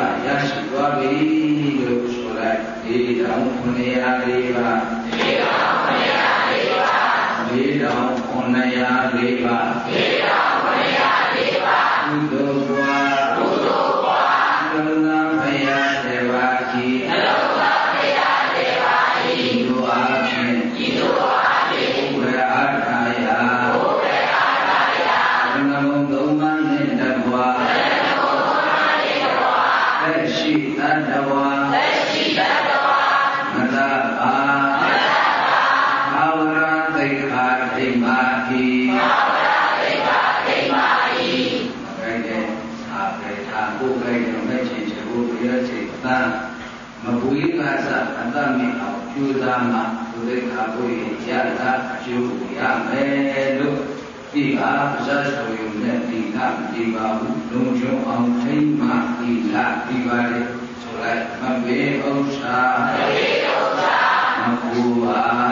ပါရရှိသွားပြီလို့ဆိုလိုက်ဒီတောင်904ပါဒီတောင်904ပါဒီတောင်904ပါဒီတောင်904ပါကုသိုလ်ပွား စားမှဒုဒိခါကိုရင်ရတာအကျိုးရမယ်လို့ဒီဟာအစဆိုရင်လည်းဒီကဒီပါဘူးလုံခြုံအောင်ထိမှဒီလာဒီပါလေဆိုလိုက်မပေဥစ္စာမပေဥစ္စာမကူပါ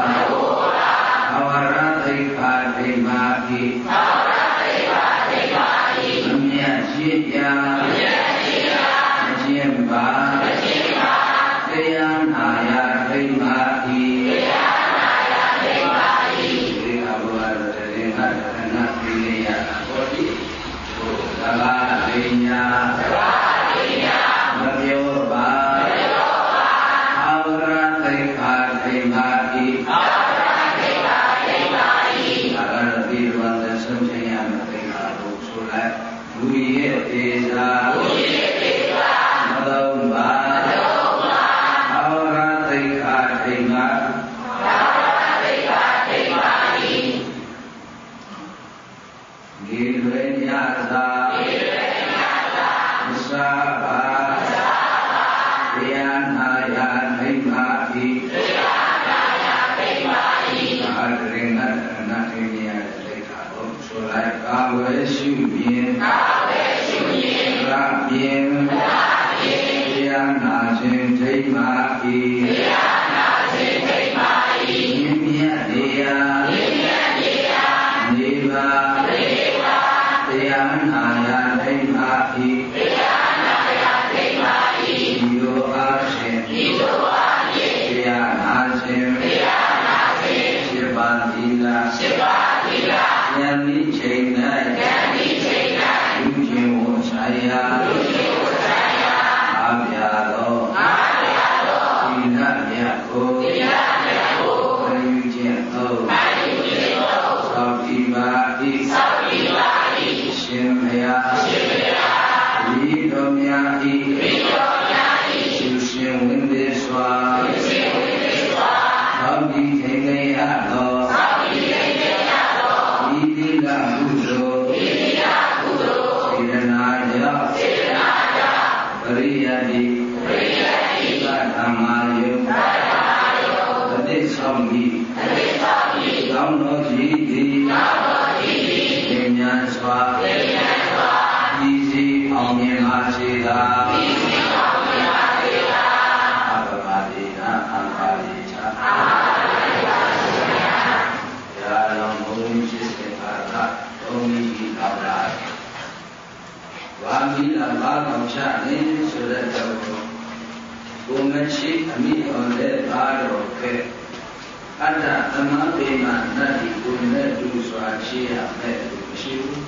ရှိရမယ်မရှိဘူး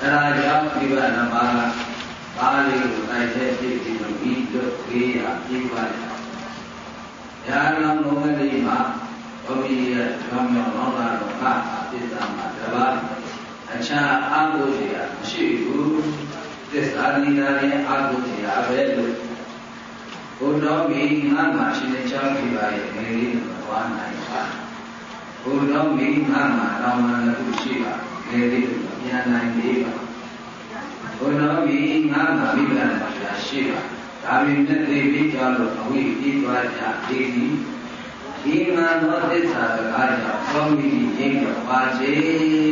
အဲဒါကြောင့်ဒီကနမပါဠိကိုတိုက်တဲ့ဖြစ်ပြီးတော့ဤတို့ခေးရပြိပါတယ်။ညာလောင်းလုံးလေးမှာဘုရားရဲ့ကြောင်းကြောင်းလောက်တာတော့ဟာအစ္ဆာမှာတပါးအခြားအာဟုစီရမရှိဘူးသစ္စာနိဒာရဲ့အာဟုစီရပဲလို့ဘုတော်မီငါမှရှင်တဲ့ကြောင်းဒီပါရဲ့ငယ်လေးမသွားနိုင်ပါ ဘုတော်မီငါမှတောင်းမှန်လို့ရှိပါငယ်လေးမပြန်နိုင်သေးပါဘုတော်မီငါမှမိဂ္ဂနာရှိပါဒါပေမဲ့သိပြီးကြလို့အဝိပြီးသွားကြဒီဒီဒီမှန်သောသစ္စာစကားကြောင့်သောမိရင်းကပါစေ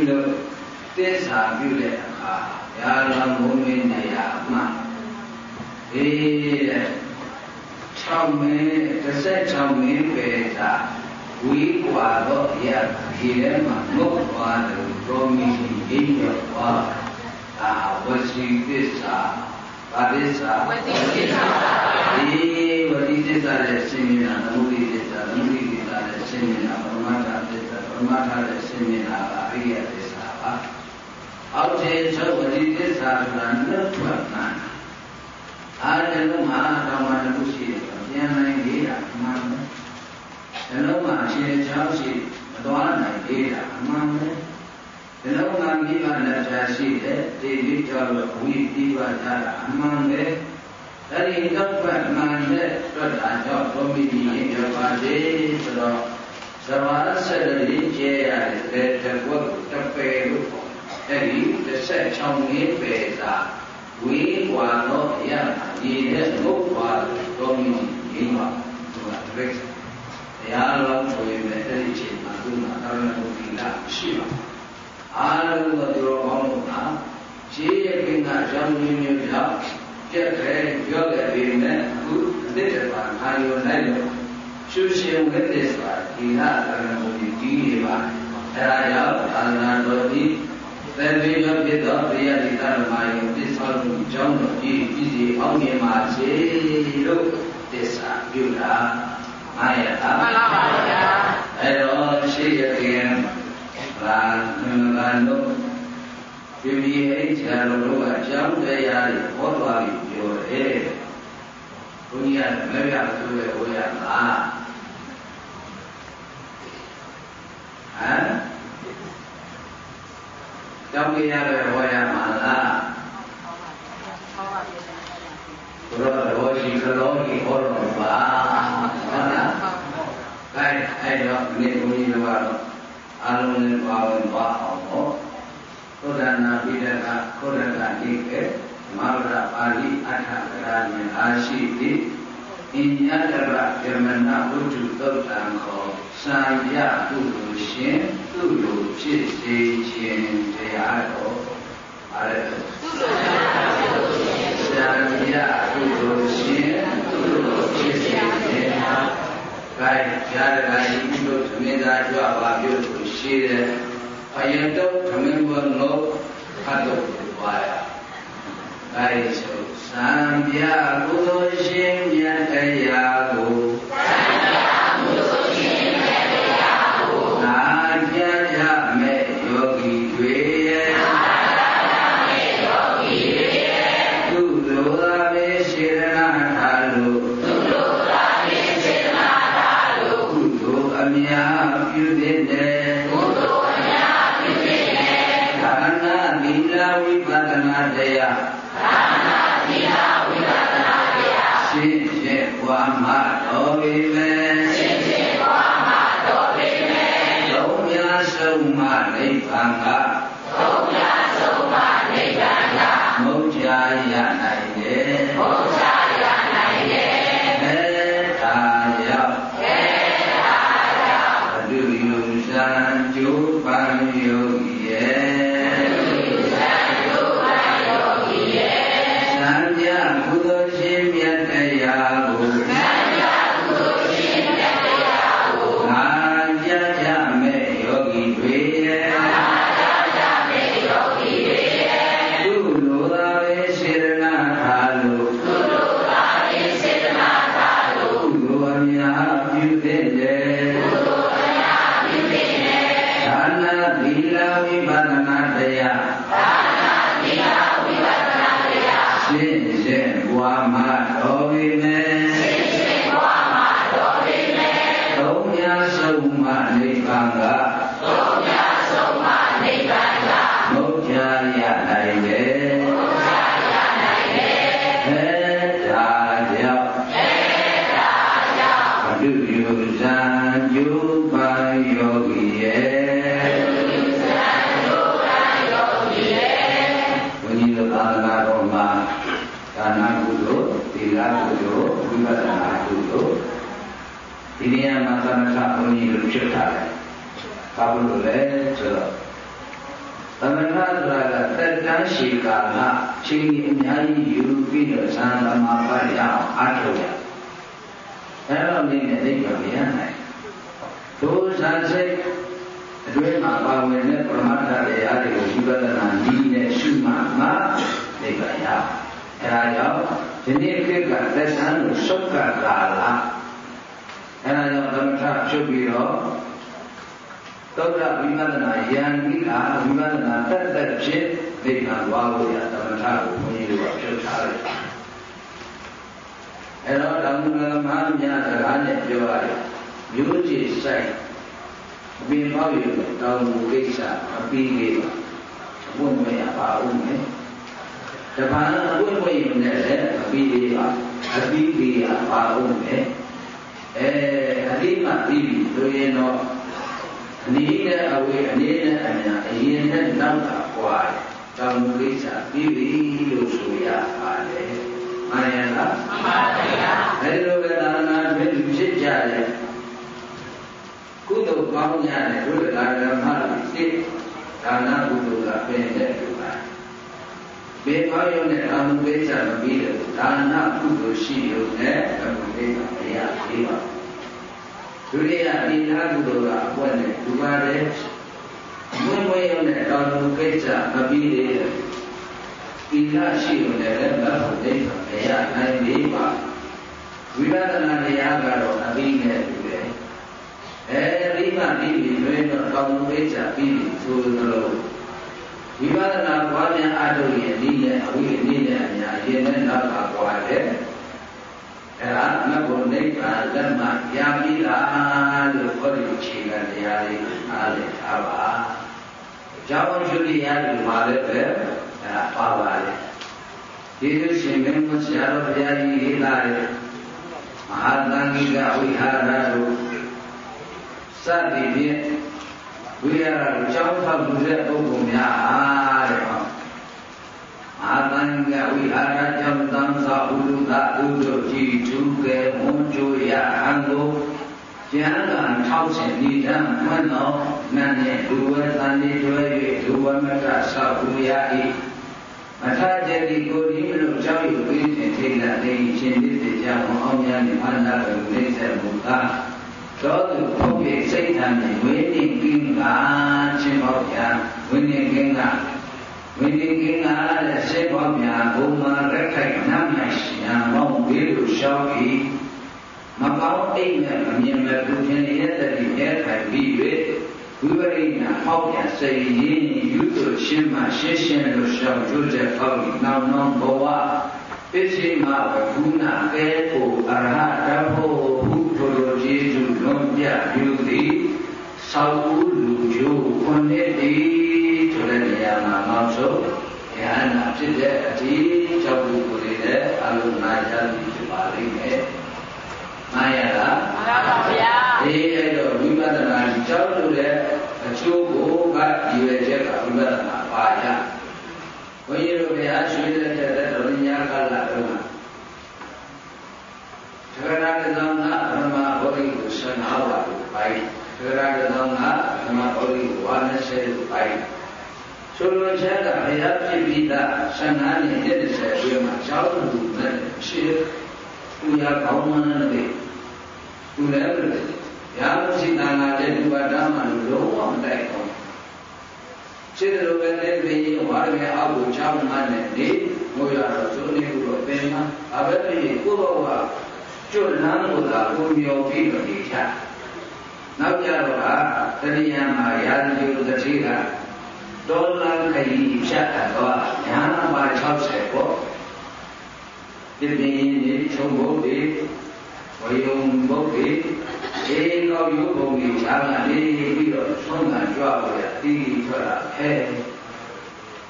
လို့သစ္စာပြုတဲ့အခါရာလောဘုံမင်းနေရာမှအေးတဲ့6မင်း16မင်းပဲသာ ဝီကွာတော့ရဒီထဲမှာငုတ်သွားတယ်သောမိရင်းကပါအာဝစီသစ္စာဘာသစ္စာဝစီသစ္စာဒီဝစီသစ္စာရဲ့ရှင်းနေတာသမုဒိသစ္စာသမုဒိသစ္စာရဲ့ရှင်းနေတာပရမတ္ထသစ္စာပရမတ္ထရဲ့ရှင်းနေတာကအရိယသစ္စာပါအောက်ခြေချုပ်ဝစီသစ္စာဆိုတာနှစ်ထွက်နာအားလုံးမှာတောင်းမှတစ်ခုရှိတယ်ပြန်နိုင်သေးတာအမှန်ပဲ ဇလုံးမှာအရှင်ချောင်းရှိမတော်နိုင်သေးတာအမှန်ပဲဇလုံးမှာမိဘလက်ချာရှိတဲ့ဒီလေးကြောင့်ဝိတိဝါဒတာအမှန်ပဲအဲ့ဒီတော့ဘက်မှန်တဲ့တွက်တာကြောင့်ဘုံမိတိရင်ပြောပါလေဆိုတော့သဘာဝဆက်လေးကျဲရတဲ့တကွက်တပယ်လို့ပေါ့အဲ့ဒီ16နှစ်ပဲသာဝေးกว่าတော့ရရည်တဲ့ဘုရားတော်မီရင်းပါသူကတပည့် တရားတော်ဆိုရင်လည်းအဲ့ဒီအချိန်မှာသူကတာရဏဘုရားရှိပါအားလုံးသောသူတော်ကောင်းတို့ဟာရှင်းရခင်ကရောင်းရင်းမျိုးကြောင့်ပြက်ခဲပြောခဲ့ပေမဲ့အခုအစ်တပါအာယုန်လိုက်လို့ရှုရှင်ဝိသစ္စာဒီဟာတာရဏဘုရားဒီနေပါအဲဒါကြောင့်သာသနာတော်ဒီသံဃာရောဖြစ်သောဘုရားဒီသာမယုံသစ္စာကိုအကြောင်းတော်ကြည့်ကြည့်စီအောင်မြင်ပါစေလို့သစ္စာပြုတာ မှန်ရတာမှန်ပါပါဗျာအဲတော့ရှိရခင်လာငငါတို့ပြပြအိတ်ချာတို့ကအကြောင်းတရားတွေဟောသွားပြီးပြောတယ်ဘုရားမရဆိုရဟောရလားဟမ်ကြောင်းတရားတွေဟောရမှာလားဘုရားတော်ရှိကတော်ကြီးဟောတော်ပါဟုတ်လား အဲအဲ့တော့ဒီဘုန်းကြီးတို့ကတော့အလုံးနဲ့ပါဝင်သွားအောင်ပေါ့သုဒ္ဓနာပိဒကသုဒ္ဓကတိကေမဟာရပါဠိအထကရာဉာဏ်အာရှိတိဣညာတရဗေမနဝုတုသုတ်တံခောစံရပုလူရှင်သူ့လိုဖြစ်စေခြင်းတရားတော်အားရစံရပုလူရှင်သူ့လိုဖြစ်စေခြင်း ဂိုင်းကြားရတာဒီလိုသမင်းသားကြွပါပြုလို့ရှိတယ်အယံတော့သမင်းဘုံလို့ဖတ်တော့ပါရဂိုင်းဆိုစံပြကုသိုလ်ရှင်မြတ်တရားကို မှာသမထဘုန်းကြီးတို့ဖြစ်ထားတယ်။ဘာလို့လဲဆိုတော့သမထဆိုတာကတက်တန်းရှိကာလချိန်ကြီးအများကြီးယူပြီးတော့သံသမာပတ်ရအောင်အားထုတ်ရ။အဲတော့နေနဲ့သိပါမရနိုင်။ဒုစရစိတ်အတွင်းမှာပါဝင်တဲ့ပရမတ္ထတရားတွေကိုဝိပဿနာနည်းနဲ့ရှုမှမှသိပါရ။အဲဒါကြောင့်ဒီနေ့ခေတ်ကသက်ဆန်းလို့ရှုပ်ကကာလ အဲဒါကြောင့်သမထဖြစ်ပြီးတော့သောတာဝိပဿနာယံကိကာဝိပဿနာတက်တက်ဖြစ်သိက္ခာသွားလို့ရသမထကိုဘုန်းကြီးတို့ကဖြုတ်ထားလိုက်အဲတော့တောင်သူလမများစကားနဲ့ပြောရတယ်မျိုးကြည်ဆိုင်အပင်ပေါက်ရတောင်သူကိစ္စအပြီးကြီးပါဘုန်းမရပါဦးမယ်တပန်းအဝိဝိယနဲ့လည်းအပြီးကြီးပါအပြီးကြီးရပါဦးမယ် အဲအတိမပြီးပြီဆိုရင်တော့အနေနဲ့အဝေးအနေနဲ့အများအရင်နဲ့နောက်ကပွားတယ်။တောင်ကိစ္စပြီးပြီလို့ဆိုရပါတယ်။မှန်ရဲ့လားမှန်ပါဗျာ။အဲဒီလိုပဲသာနာတွင်ဖြစ်ကြတယ်။ကုသိုလ်ကောင်းကြတယ်ဒုက္ခဓမ္မတွေသိဒါနကုသိုလ်ကပင်တဲ့လူပါ။ ဘေကောင်းရုံနဲ့တောင်ကိစ္စမပြီးတယ်ဒါနကုသိုလ်ရှိရုံနဲ့တောင်ကိစ္စမရသေးပါဘူးဒုတိယသီလကုသိုလ်ကအပွင့်နဲ့ဒုပါတဲ့ဘွင့်ဘွင့်ရုံနဲ့တော်လူကိစ္စမပြီးသေးတယ်သီလရှိုံနဲ့လည်းမဟုတ်သေးဘူးမရနိုင်သေးပါဝိပဿနာတရားကတော့အပြီးနဲ့တူတယ်အဲဒီမှပြီးပြီတွင်တော့တော်လူကိစ္စပြီးပြီဆိုလို့ ဝိပဿနာပွားများအထုတ်ရဲ့ဤနဲ့အဝိနည်းနဲ့အများအရင်နဲ့နောက်ကပွားတယ်အဲ့ဒါမဘုံနိဗ္ဗာန်လက်မှရပြီလားလို့ခေါ်ရခြေကတရားလေးအားလည်းထားပါ။ကြောင်းကျွတိရတယ်ပါလေပဲအဲ့ဒါပါပါလေ။ဒီလိုရှင်မင်းမဆရာတော်ဘုရားကြီးရေးလာတဲ့မဟာသံဃိကဝိဟာရတို့စသည်ဖြင့် ဝိဟာရတို့ကြောင်းထောက်လူတဲ့ပုဂ္ဂိုလ်များအားတဲ့ဟောအာသံဃဝိဟာရကြောင့်သံသာဥဒ္ဒဥဒ္ဒကြည်သူကဲမွန်ကျိုးရအံကိုကျမ်းကံထောက်ရှင်ဤတံမှန်သောနတ်နှင့်ဒုဝသန်ဒီတွဲ၍ဒုဝမတ္တဆောက်ဥရ၏မထကြတိကိုဒီမလို့ကြောက်ရွံ့ပြီးခြင်းထိတ်လာနေခြင်းဖြစ်စေကြောင်းအောင်များနှင့်အနာတော်နေဆက်မူကား သောသူဘုရားစိတ်ဓာတ်နှင့်ဝိနည်းကင်းကားခြင်းပေါ့ဗျာဝိနည်းကင်းကားဝိနည်းကင်းကားတဲ့စိတ်ပေါ့ဗျာဘုံမှာရက်ခိုက်နမ်းနိုင်ရှင်မောင်းပြီးလို့ရှောက်ပြီးမပေါင်းအိတ်နဲ့မမြင်မဲ့သူခြင်းရဲ့တတိရဲ့ထိုင်ပြီး၍ဝိပရိနာဟောက်ပြန်စိတ်ရင်းယူတို့ရှင်းမှရှင်းရှင်းလို့ရှောက်ကျိုးတဲ့ဟောက်ပြီးနောက်နောက်ဘဝပစ္စည်းမှာဘုနာကဲကိုအရဟတဖို့ ဘုထိုလိုကျေးဇူးလုံးပြယူသည်သောက်လူကျိုးခွန်တဲ့ဒီဆိုတဲ့နေရာမှာနောက်ဆုံးဉာဏ်နာဖြစ်တဲ့အတိကြောင့်ကိုယ်လေးနဲ့အလုံးနာရသည်ဖြစ်ပါလိမ့်မယ်။မှန်ရလား။မှန်ပါဗျာ။ဒီအဲ့တော့ဝိပဿနာကြောင့်လို့တဲ့အကျိုးကိုကဒီရချက်ကဝိပဿနာပါရ။ဘုန်းကြီးတို့ဘုရားရွှေတဲ့တဲ့တော်ညာကလာတော့ သရဏကသောနာဓမ္မဘောဓိကိုဆန္ဒပါလို့ပိုင်းသရဏကသောနာဓမ္မဘောဓိကိုဝါနစေလို့ပိုင်းဆိုလိုချက်ကဘုရားဖြစ်ပြီးသားဆန္ဒနဲ့တည်းတဲ့အတွင်းမှာကြောက်လူနဲ့ရှိသူရကောင်းမှန်းတဲ့သူလည်းရာမရှိတာလာတဲ့ဒီဘာဓမ္မလုံးဝမတိုက်ဘူးခြေတော်ပဲတဲ့ပြည်ဝါရမေအောက်ကိုချောင်းမှန်းနဲ့နေငိုရတော့စိုးနေလို့အပင်မှာအဘက်ပြည်ကိုယ့်ဘဝ ကျွတ်လန်းလို့သာကိုမျောပြီးတော့နေချနောက်ကြတော့ဟာတရိယာမှာရာဇဂုတတိကဒေါ်လာခရီးဖြတ်တော့ညာပါ60ပေါ့ပြင်းပြင်းနေချုံဖို့တွေဝယုံဘုတ်တွေအေးကောက်ရုပ်ပုံကြီးချာကနေပြီးတော့သုံးကကြွားလို့ရတီးထွက်လာဟဲ့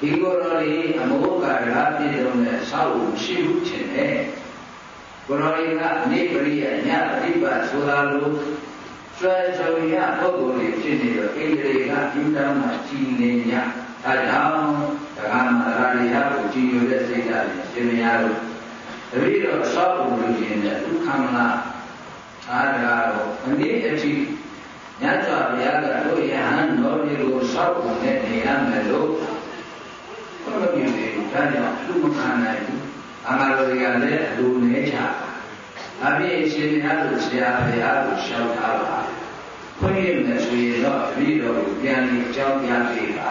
ဒီကိုယ်တော်လေးအမောကရာပြည့်စုံတဲ့ဆောက်ဦးရှိဘူးခြင်းနဲ့ ကိုယ်တော်လေးကအနိပရိယညပြိပတ်ဆိုတာလို့ဆွဲဆုံရပုဂ္ဂိုလ်တွေဖြစ်နေတော့ဣန္ဒြေကဒီတမ်းမှာကြည်နေညအဲကြောင့်တရားမှာရာရိယကိုကြည်ညိုတဲ့စိတ်ဓာတ်နဲ့ရှင်မရလို့တပည့်တော်ဆောက်ဖို့လူချင်းတဲ့ဒုက္ခမလားအားကတော့အနည်းအထိညစွာဘုရားကတို့ယဟန်တော်တွေကိုဆောက်ဖို့နဲ့နေရမယ်လို့ဘုရားပြည်တွေဒါကြောင့်လူမခံနိုင်ဘူး အမှားတော်တွေကလည်းအလိုနေချအပြည့်ရှင်များလို့ဆရာဘုရားကိုရှောက်ထားပါခွင့်ရမယ်ဆိုရင်တော့တပည့်တော်ကိုပြန်ပြီးအကြောင်းပြပေးပါ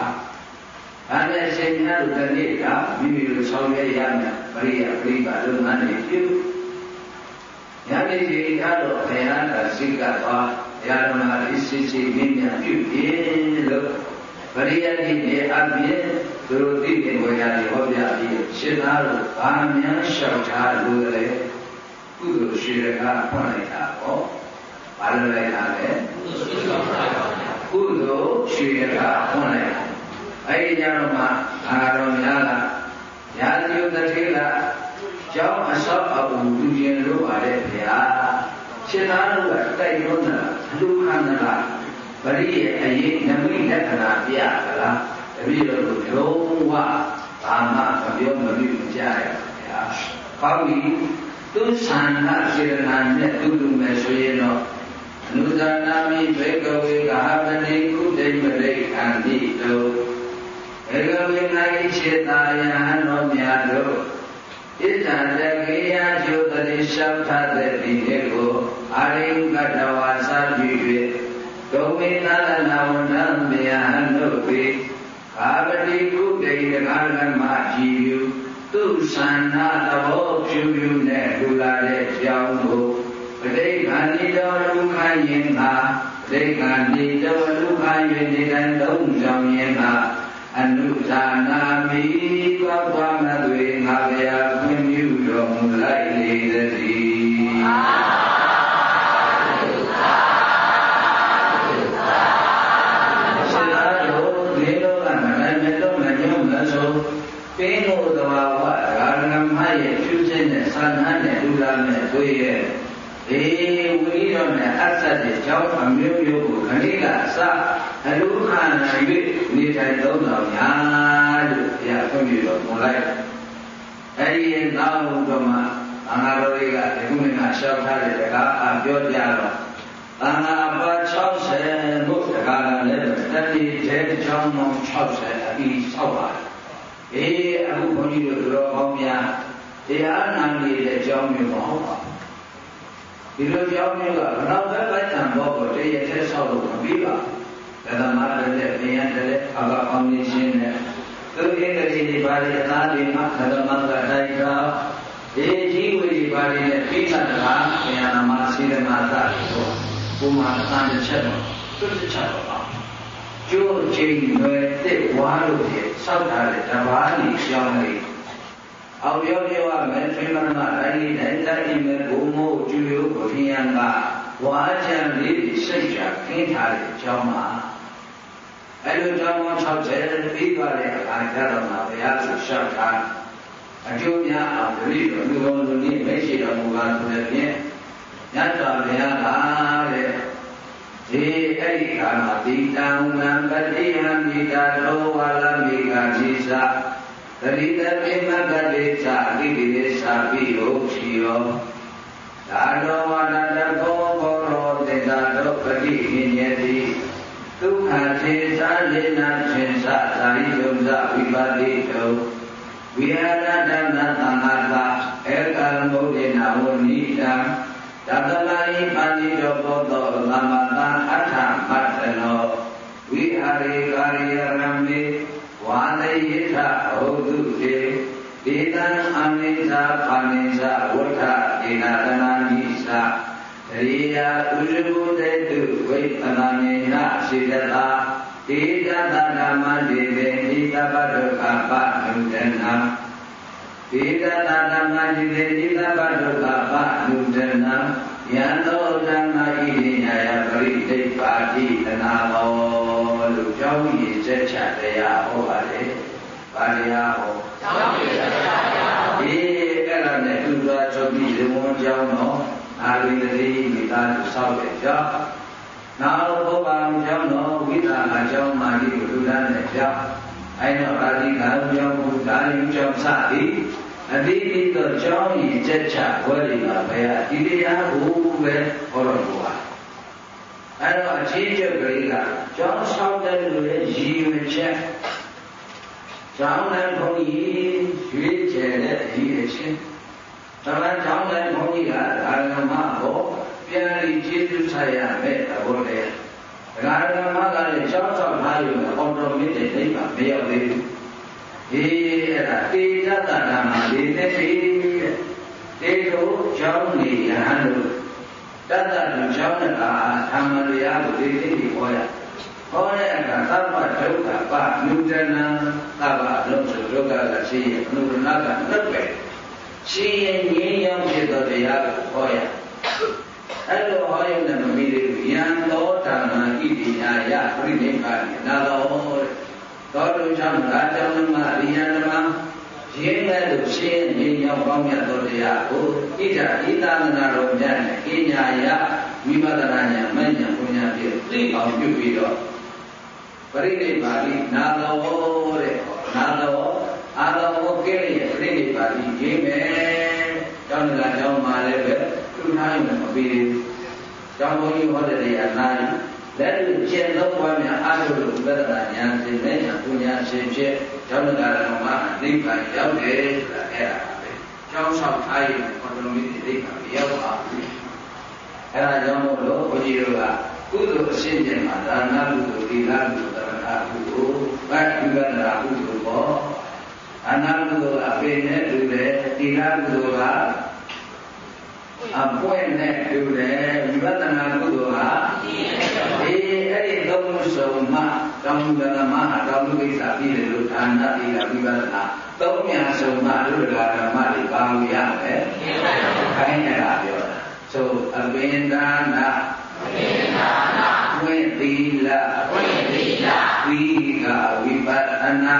အဲ့ဒါရှင်များတို့တနေ့ကမိမိတို့ဆောင်ရွက်ရမယ်ပရိယပရိပါလုပ်ငန်းတွေပြုညနေကြီးကတော့ဘုရားကစိတ်ကသွားရာဓမအစ်စစ်စစ်မြင့်မြတ်ပြုပြီးလို့ပ ရိယတိနေအပြင်သူတို့သိတဲ့ဝေယတွေဟောပြပြီးရှင်သားတို့ဘာများလျှောက်ထားလို့လဲကုသိုလ်ရှိရကဖွင့်လိုက်တာဟောဘာလို့လိုက်တာလဲကုသိုလ်ရှိရကဖွင့်လိုက်တာအဲ့ဒီကြတော့မှအာတော်များကညာတိယတထေကကျောင်းအစောအပူလူကျင်လို့ပါတဲ့ဗျာရှင်သာတို့ကတိုက်တွန်းတာလူခန္ဓာ ပရိရဲ့အရေးနမိတ်လက္ခဏာပြကလားတပည့်တော်တို့လုံးဝဘာမှမပြောမပြီးမကြရဗျာကောင်းပြီသူသံဃာစေရနာနဲ့တူတူမဲ့ဆိုရင်တော့အနုဇာနာမိဘေကဝေကဟပတိကုဋိမရိခန္တိတောဘေကဝေနိုင်ခြေတာယဟန်တော်များတို့ဣဇာတကေယကျုတတိရှောက်ထတဲ့ဒီနေ့ကိုအာရိကတဝါစာပြု၍ အာပတိကုဋိတကာလမကြည်ယူသူသန္နာသဘောဖြူဖြူနဲ့လူလာတဲ့ကြောင်းကိုပဋိက္ခဏီတော်လူခိုင်းရင်သာပဋိက္ခဏီတော် က်တဲ့ကြောင်းအမျိုးမျိုးကိုခဏိကအစအလူခန္ဓာ၍နေထိုင်သုံးတော်ညာလို့ဘုရားဖွင့်ပြတော်မူလိုက်အဲဒီရဲ့သာဝုဒ္ဓမှာအင်္ဂါတော်တွေကဒီခုနေ့ကရှောက်ထားတဲ့တကားအပြောပြတော့သံဃာပါ60ဘုရားကလည်းတတိတဲကြောင်းပေါင်း60အပြီးဆောက်ပါတယ်အေးအခုဘုန်းကြီးတို့တော်ကောင်းများတရားနာနေတဲ့ကြောင်းမျိုးမဟုတ်ပါဘူး ဒီလိုကြောင်းမျိုးကဘယ်တော့ပဲလိုက်တံဘောကိုတရထဲဆောက်လို့မပြီးပါဘူးဓမ္မတည်းနဲ့ဘုရားတည်းအဘအောင်နေရှင်းနဲ့သူအင်္ဂလိပ်ဒီပါရီအသားတွေမှာဓမ္မကတိုက်တာဒီကြီးဝေဒီပါရီနဲ့ပိဋကတာဘုရားနာမစေရနာသဆိုပုံမှန်အသားတစ်ချက်တော့သူတစ်ချက်တော့ပါကျိုးချင်းွယ်တစ်ဝါလို့ပြစောက်ထားတဲ့တဘာကြီးကြောင်းလေး အောင်ပြောပြောရမယ်ထွေးမနမတိုင်းလေးတိုင်းတိုင်းမဲ့ဘုံမို့ကျူရိုးကိုပြင်းကဝါချံလေးပြီးစိတ်ချခင်းထားတဲ့အကြောင်းမှာအဲလိုကြောင်းပေါင်း60ပြီးသွားတဲ့အခါကျတော့မှဘုရားကိုရှောက်ထားအကျိုးများအောင်တတိတော်လူတော်လူနည်းမရှိတော်မူပါဆိုတဲ့ဖြင့်ညတ်တော်ဘုရားကတဲ့ဒီအဲ့ဒီခါမှာတိတံနံပတိယံမိတာလောဝါလမိကတိသာ တတိတပိမကတိသာဣတိလေသာပိယောချီယောသာတော်ဝါဒတကောဘောရောတေသာတောပတိညေတိဒုက္ခသေသာလေနာရှင်သာသာရိယုံသာဝိပါတိတောဝိဟာရတနာသံဃာသာဧကံဘုဒ္ဓနာဝနိတံတတမဟိပါဏိတောဘောသောသမ္မာတအထမတ္တနောဝိဟာရေကာရိယရမေဝါဒယိထ နာသနာမိသရိယာဥရဘုတေတုဝိသနာမေနရှိတတာဧတသဓမ္မဒေဝေဣတပတုခပနုတနာဧတသဓမ္မဒေဝေဣတပတုခပနုတနာယံသောဓမ္မဣတိညာယပရိတိပါတိတနာမောလို့ကြောင်းရည်ချက်ချတရားဟောပါလေ။ပါဠိဟော။ကြောင်းရည်ချက်ချ ကြောင်းတော့အာရိတတိမိသားစုဆောက်တဲ့ကြောင်းနောက်ဘုရားကြောင်းတော့ဝိသနာကြောင်းမာတိကိုလူသားနဲ့ကြောင်းအဲ့တော့အာရိကံကြောင်းဘုရားယုံကြောင်းစသည်အတိအကျသောကြောင်းရည်ချက်ချဝဲတွေမှာဘယ်ဟာဒီတရားကိုပဲဟောတော်မူပါအဲ့တော့အချင်းချက်ကလေးကကြောင်းဆောက်တဲ့လူရဲ့ရည်ရွယ်ချက်ကြောင်းတဲ့ဘုန်းကြီးရွေးချယ်တဲ့ရည်ရွယ်ချက် ဒါမှကြောင်းတဲ့ဘုန်းကြီးကအာရမဘောပြန်ပြီးကျေးဇူးဆက်ရမယ်သဘောတည်းဒကာဒကမကလည်းကြောင်းဆောက်ထားရုံနဲ့အော်တိုမက်တစ်နိဗ္ဗာန်မရောက်သေးဘူးဒီအဲ့ဒါတေတတဓမ္မလေးနဲ့ဒီတေတို့ကြောင်းနေရဟန်းတို့တတ္တလူကြောင်းနဲ့ကဓမ္မတရားကိုဒီသိပြီးဟောရဟောတဲ့အခါသဗ္ဗဒုက္ခပနုဒနာသဗ္ဗလုံးစုဒုက္ခကရှိရအနုဒနာကနှစ်ပဲ ရှိရင်ငြင်းရောက်ဖြစ်သောတရားကိုဟောရအဲ့လိုဟောရုံနဲ့မမီသေးဘူးယံသောဓမ္မဣတိညာယပြိနိဗ္ဗာန်နာတော်သောတုကြောင့်ဒါကြောင့်မအရိယဓမ္မရင်းမဲ့လို့ရှင်းငြိမ်းရောက်ပေါင်းမြတ်သောတရားကိုဣဒ္ဓဣသနာတော်မြတ်နဲ့အညာယဝိပဿနာဉာဏ်မဉ္ဇဉ်ပညာဖြင့်သိအောင်ပြုပြီးတော့ပရိနိဗ္ဗာန်နာတော်တဲ့နာတော်အာတော်ကဲ့ရဲ့ပရိနိဗ္ဗာန်ရေးမယ်ကျောင်းလာကျောင်းမှာလည်းပဲသူထားရင်မ ပြီးဘူးကျောင်းဘုန်းကြီးဟောတဲ့တရားနာရင်လက်တွေ့ကျင့်သုံးပါးများအာထုလို့ဝိပဿနာဉာဏ်စဉ်နဲ့ဉာဏ်ပညာရှင်ဖြစ်ကျောင်းလာတော်မှာနိဗ္ဗာန်ရောက်တယ်ဆိုတာအဲ့ဒါပဲကျောင်းဆောင်ထားရင်ခေါ်တော်မူတဲ့နိဗ္ဗာန်ရောက်ပါဘူးအဲ့ဒါကြောင့်မို့လို့ဘုန်းကြီးတို့ကကုသိုလ်အရှင်းကျင်မှာဒါနကုသိုလ်သီလကုသိုလ်သရဏကုသိုလ်ဗတ်ဝိပဿနာကုသိုလ်ပေါ့အနာကုသိုလ်အပေနဲ့တူတယ်သီလကုသိုလ်က အပွင့်နဲ့တူတယ်ဝိပဿနာကုသိုလ်ဟာဒီအဲ့ဒီသုံးစုံမှတောင်းကဓမ္မဟာတောင်းကိစ္စပြီးတယ်လို့ဒါနသီလဝိပဿနာသုံးညာစုံမှတို့ဓမ္မတွေပါလို့ရမယ်ခိုင်းနေတာပြောတာဆိုအပင်ဒါနာအပင်ဒါနာဝိသီလဝိသီလဝိကဝိပဿနာ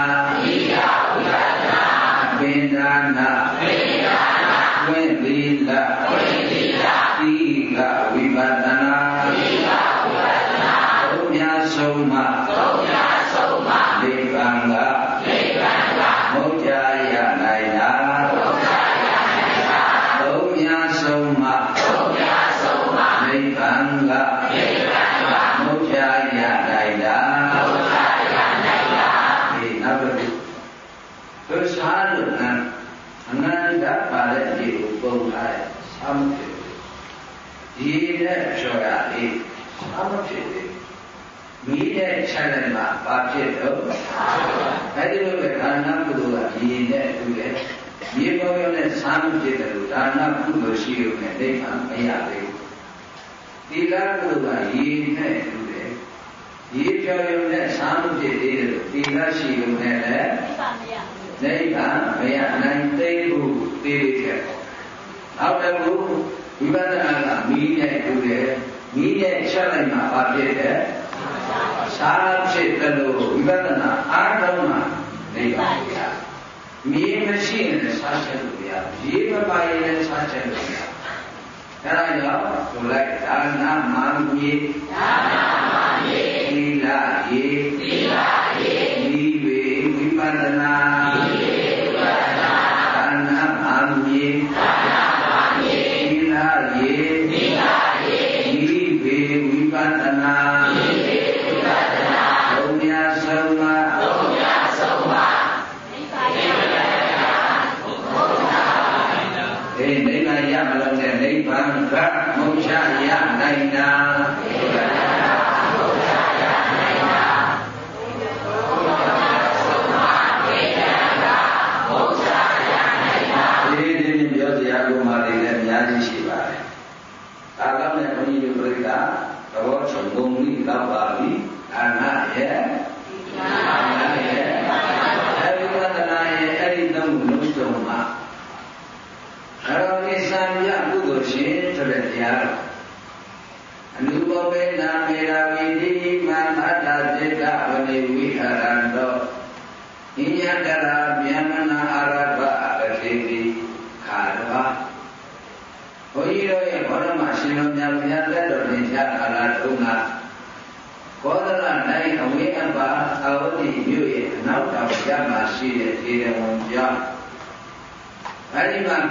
ချက်လိုက်မှာဘာဖြစ်တော့အဲဒီလိုပဲဒါနကုသိုလ်ကဒီနဲ့တူတယ်မြေပေါ်ရနဲ့ဆမ်းဖြစ်တယ်လို့ဒါနကုသိုလ်ရှိရုံနဲ့ဒိဋ္ဌာမရသေးဘူးသီလကုသိုလ်ကရေနဲ့တူတယ်ရေပြောရုံနဲ့ဆမ်းဖြစ်သေးတယ်လို့သီလရှိရုံနဲ့လည်းနိဗ္ဗာန်မရနိုင်သေးဘူးသိခဲ့နောက်တစ်ခုဝိပဿနာကမီးနဲ့တူတယ်မီးနဲ့ချက်လိုက်မှာဘာဖြစ်တယ် စားဖြစ်တယ်လို့ဝိပဿနာအားလုံးမှာနိဗ္ဗာန်ရမီးမရှိရင်လည်းစားချက်လို့ရရေမပါရင်လည်းစားချက်လို့ရအဲဒါကြောင့်ဆိုလိုက်ဒါနမာမြေဒါနမာမြေသီလရေ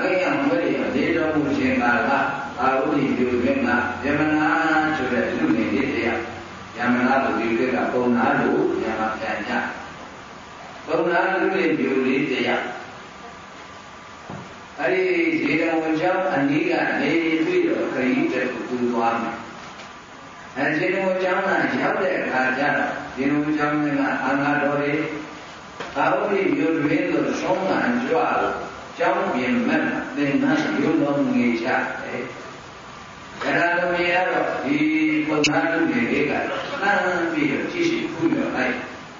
အဲဒီမှာကိယံမွေးရဒေတော်မူရှင်ကာလအာဝတိမြို့တွင်ကယမနာဆိုတဲ့လူနေလေးတရားယမနာလူတွေကပုံနာလို့ယမပြန်ကြပုံနာလူတွေမြို့လေးတရားအဲဒီဒေတော်ဝံကျောင်းအနည်းကနေပြီးတော့ခရီးတဲ့ကိုသူသွားမယ်အဲဒီလိုကျောင်းကရောက်တဲ့အခါကျတော့ဒီလိုကျောင်းကအာငါတော်တွေသာဝတိမြို့တွင်သို့ဆုံးမှန်ကြွလို့ ကျောင်းပြင်မဲ့သင်္ကန်းရုံလုံးငေချတယ်။ဒါလိုမြင်ရတော့ဒီပုံသားလူတွေကနှမ်းပြီးတော့ကြည့်ရှိခုမြော်လိုက်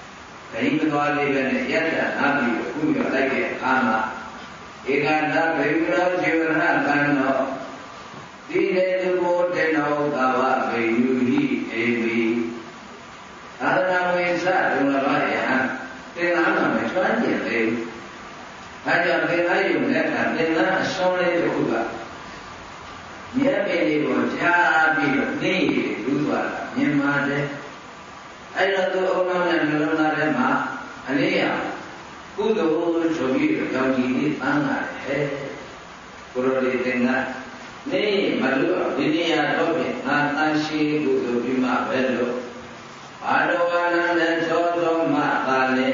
။ဒိမသွားလေးပဲနဲ့ရက်တာနားပြီးခုမြော်လိုက်တဲ့အခါမှာဧကနာဘေဝရောဇေဝရဟကံတော်ဒီနေသူကိုတေနောသာဝဘေယူဟိအေဝီသာသနာဝိသဒုလဘယဟံသင်္ကန်းမှာမကျွမ်းကျင်သေးဘူး။ ဒါကြောင့်သင်္ကန်းယူတဲ့အခါသင်္ကန်းအစွန်းလေးတစ်ခုကမြတ်ပင်လေးကိုကြားပြီးတော့နေရလူသွားတာမြင်ပါတယ်။အဲ့တော့သူအုံနောက်နဲ့နှလုံးသားထဲမှာအလေးရကုသိုလ်ဆိုပြီးတော့ကြောင့်ဒီလေးသမ်းလာတယ်။ကိုရိုလေးသင်္ကန်းနေမလို့ဒီနေရာတော့ပြင်ငါတန်ရှိကုသိုလ်ပြုမှပဲလို့အာရဝနန္တသောသောမသာလေ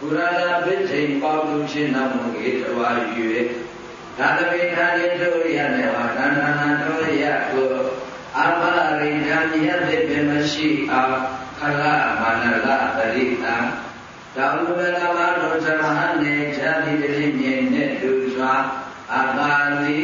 ပုရဏပိစိန်ပေါတုရှင်နမောကေတဝါယူ၍သာသမိထာတိတို့ရတဲ့ဟာတဏ္ဍာနာတို့ရကိုအပရိဒံယတိပမရှိအောင်ခလမနလပရိတံတောင်ဝေလမတို့သမဟနေခြာတိတိမြင်နဲ့လူစွာအပါတိ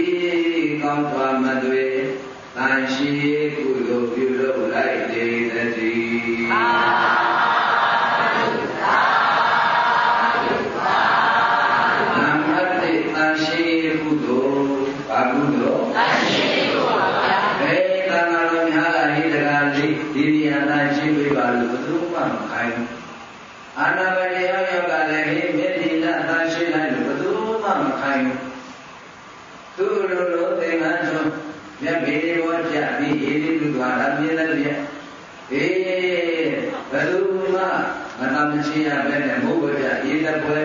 တမ်းမရှိရပဲနဲ့ဘုရားကြအေးတဲ့ပွဲ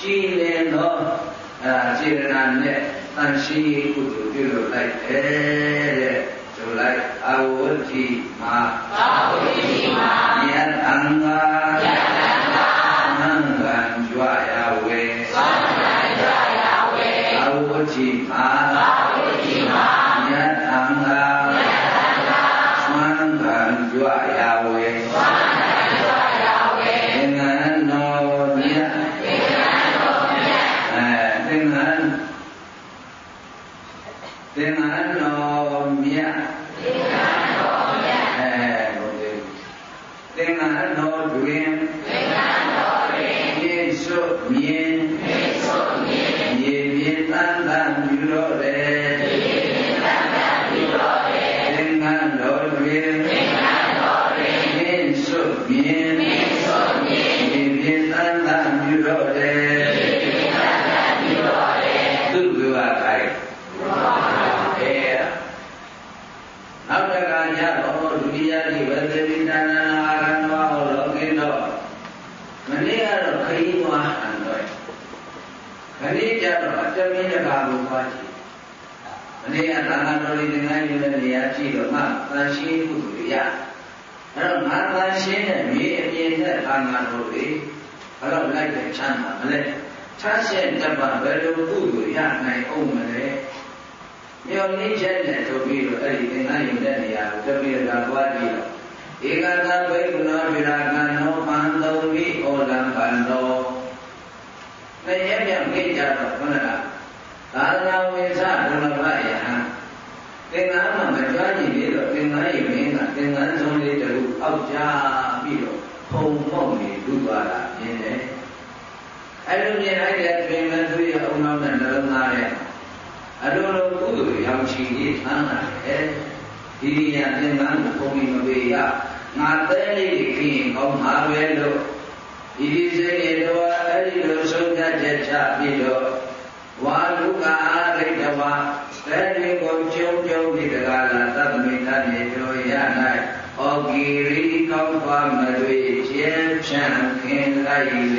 ကြည်လင်တော့အဲစေရနာနဲ့တန်ရှိကုသိုလ်ပြုလို့လိုက်တယ်တဲ့ဆိုလိုက်အဝတ္တိမာအဝတ္တိမာယတံဃာယတံဃာ စုမြင်ယေစုမြင်ယေမြင်တန်တန်ပြုတော်တယ်ယေမြင်တန်တန်ပြုတော်တယ်သင်္ကန်းတော်တွင်သင်္ကန်းတော်တွင်ယေစုမြင်ယေစုမြင်ယေမြင်တန်တန်ပြုတော်တယ်ယေမြင်တန်တန်ပြုတော်တယ်သူ့ဘုရားခိုင်အဲနောက်တကကြတော့ဒုတိယတိဝေသေတိတဏ္ဍာအာရဏဝဟောလောကိတော့မနေ့ကတော့ခရီးသွားဟန်တော့ခရီးကြတော့အတမင်းတကာကိုသွားကြည့်မနေ့ကသာနာတော်လေးသင်္ကန်းယူတဲ့နေရာကြည့်တော့မှသန်ရှင်းကုသိုလ်ရအဲ့တော့ငါသန်ရှင်းတဲ့မြေအပြင်နဲ့သာနာတော်လေးဘယ်တော့လိုက်တဲ့ချမ်းသာမလဲချမ်းရှင်းတတ်ပါဘယ်လိုကုသိုလ်ရနိုင်အောင်မလဲမျောနေချက်နဲ့ထုတ်ပြီးတော့အဲ့ဒီသင်္ကန်းယူတဲ့နေရာကိုတပိရကသွားကြည့်တော့ ဧကသဝိကုဏဝိရာကနောပန္တုံဝိဩလံပန္တောတည်းရပြမိကြတော့ခဏကသာသနာဝိသဒုလဘယဟံသင်္ကန်းမှာမကြွားကြည့်ပြီးတော့သင်္ကန်းယူရင်းကသင်္ကန်းဆုံးလေးတခုအောက်ကျပြီးတော့ဖုံမောက်နေလူသွားတာမြင်တယ်အဲ့လိုမြင်လိုက်တဲ့တွင်မဲ့သူရဲ့အုံနောက်နဲ့နှလုံးသားရဲ့အလိုလိုကုသိုလ်ရောက်ချီရေးသမ်းလာတယ်ဒီနေရာသင်္ကန်းကိုဘုံမပေးရ ငါသဲလေးခင်းကောင်းမှာပဲလို့ဒီဒီစိတ်ရဲ့တော့အဲ့ဒီလိုဆုံးဖြတ်ချက်ချပြီးတော့ဝါလူကာရိတဝါသဲလေးကိုကျုံကျုံဒီကလာသဗ္ဗမေတ္တနေတို့ရ၌ဩဂီရိကောင်းပါမတွေကျဲဖြန့်ခင်လိုက်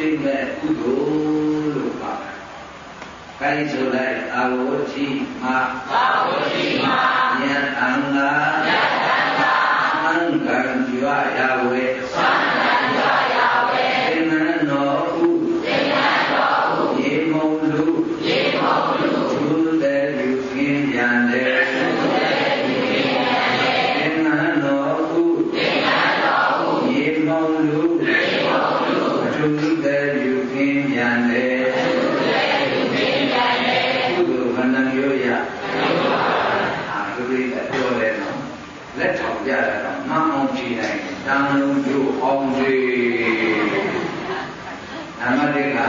အကျိုးပေးမဲ့ကုသိုလ်လို့ပါပဲ။ခိုင်းဆိုလိုက်အာဝတိမအာဝတိမယံအံဃာယံအံဃာသံဃံကြွာယဝေ လက်ထောင်ကြတာတော့မအောင်ကြည့်နိုင်တန်လုံးကျိုးအောင်စေနံပါတ်1က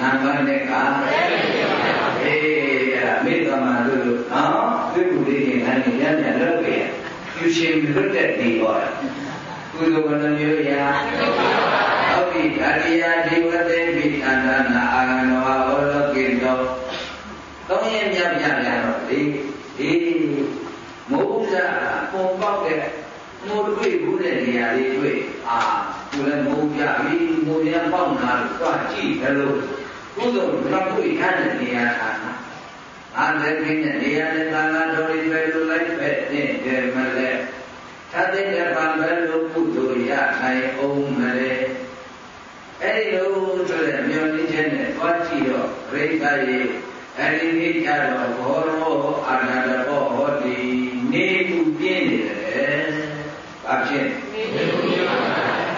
နံပါတ်2ကအေးအဲ့ဒါမိသမလို့လို့နော်သူ့ကိုလေးရင်လည်းညံ့ညံ့လုပ်ကြရသူရှင်လွတ်တဲ့ဒီဟောကုသိုလ်ကနှမျိုးရာဟုတ်ပြီအရိယာဒီဝတေပိသန္တနာအာဂနောဟောလောကိတောသုံးရင်မြတ်ပြပြတော့ဒီ ဒီမိုးကြပုံပေါက်တဲ့မိုးတွေ့ဘူးတဲ့နေရာလေးတွေ့အာကိုလည်းမိုးပြပြီးမိုးရပေါက်လာလို့သွားကြည့်တယ်လို့ကုသိုလ်တော့တွေ့ရတဲ့နေရာဌာနအားလည်းပြင်းတဲ့နေရာနဲ့သာနာတော်လေးပဲလို့လိုက်ပဲတဲ့တယ်မလဲသတ်တဲ့ပံပဲလို့ကုသိုလ်ရနိုင်အောင်မလဲအဲ့ဒီလိုဆိုတဲ့မြော်လင်းချက်နဲ့သွားကြည့်တော့ပြိဿရဲ့ အဲ့ဒီနေ့ကျတော့ဘောရောအာနန္ဒဘောဟောဒီနေကူပြင်းနေတယ်။ဘာဖြစ်နေကူပြင်း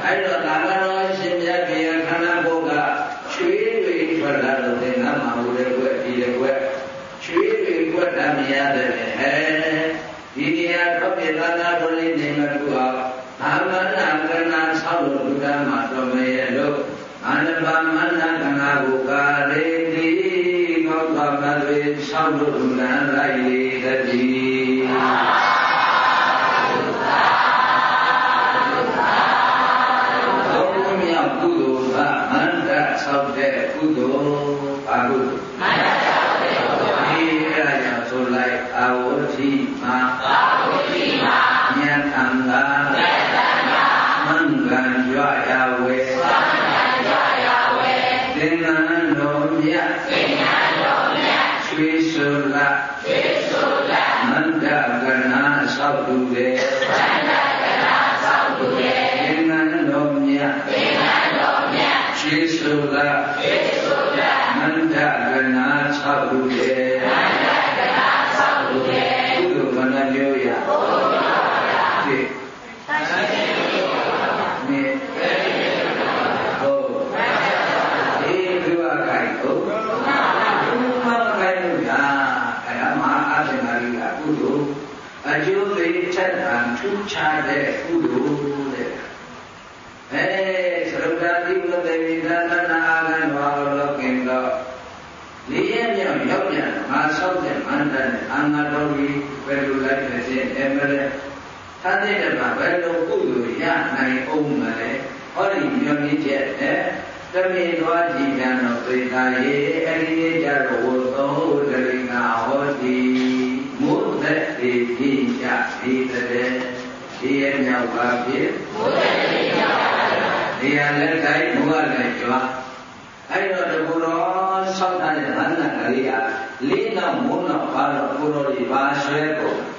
အဲ့တော့ တွေဆောင်း သာတဲ့ကဘယ်လိုကုသိုလ်ရနိုင်အောင်မလဲဟောဒီမြောက်ကြီးချက်နဲ့တမေသွားကြည်ပြန်တော့သေသာရေအဲ့ဒီကြတော့ဝသောတရိငါဟောတိမိုးသက်ဒီပြင်းချဒီတဲ့ဒီရဲ့မြောက်ပါဖြစ်မိုးသက်ဒီမြောက်ပါဒီရလက်တိုင်းမိုးကလည်းကြွားအဲ့တော့တကူတော်ဆောက်ထားတဲ့ဟန္တာကလေးကလေးနောက်မိုးနောက်ဘာလို့ကိုတော်ဒီဘာဆွဲကုန်ဒီ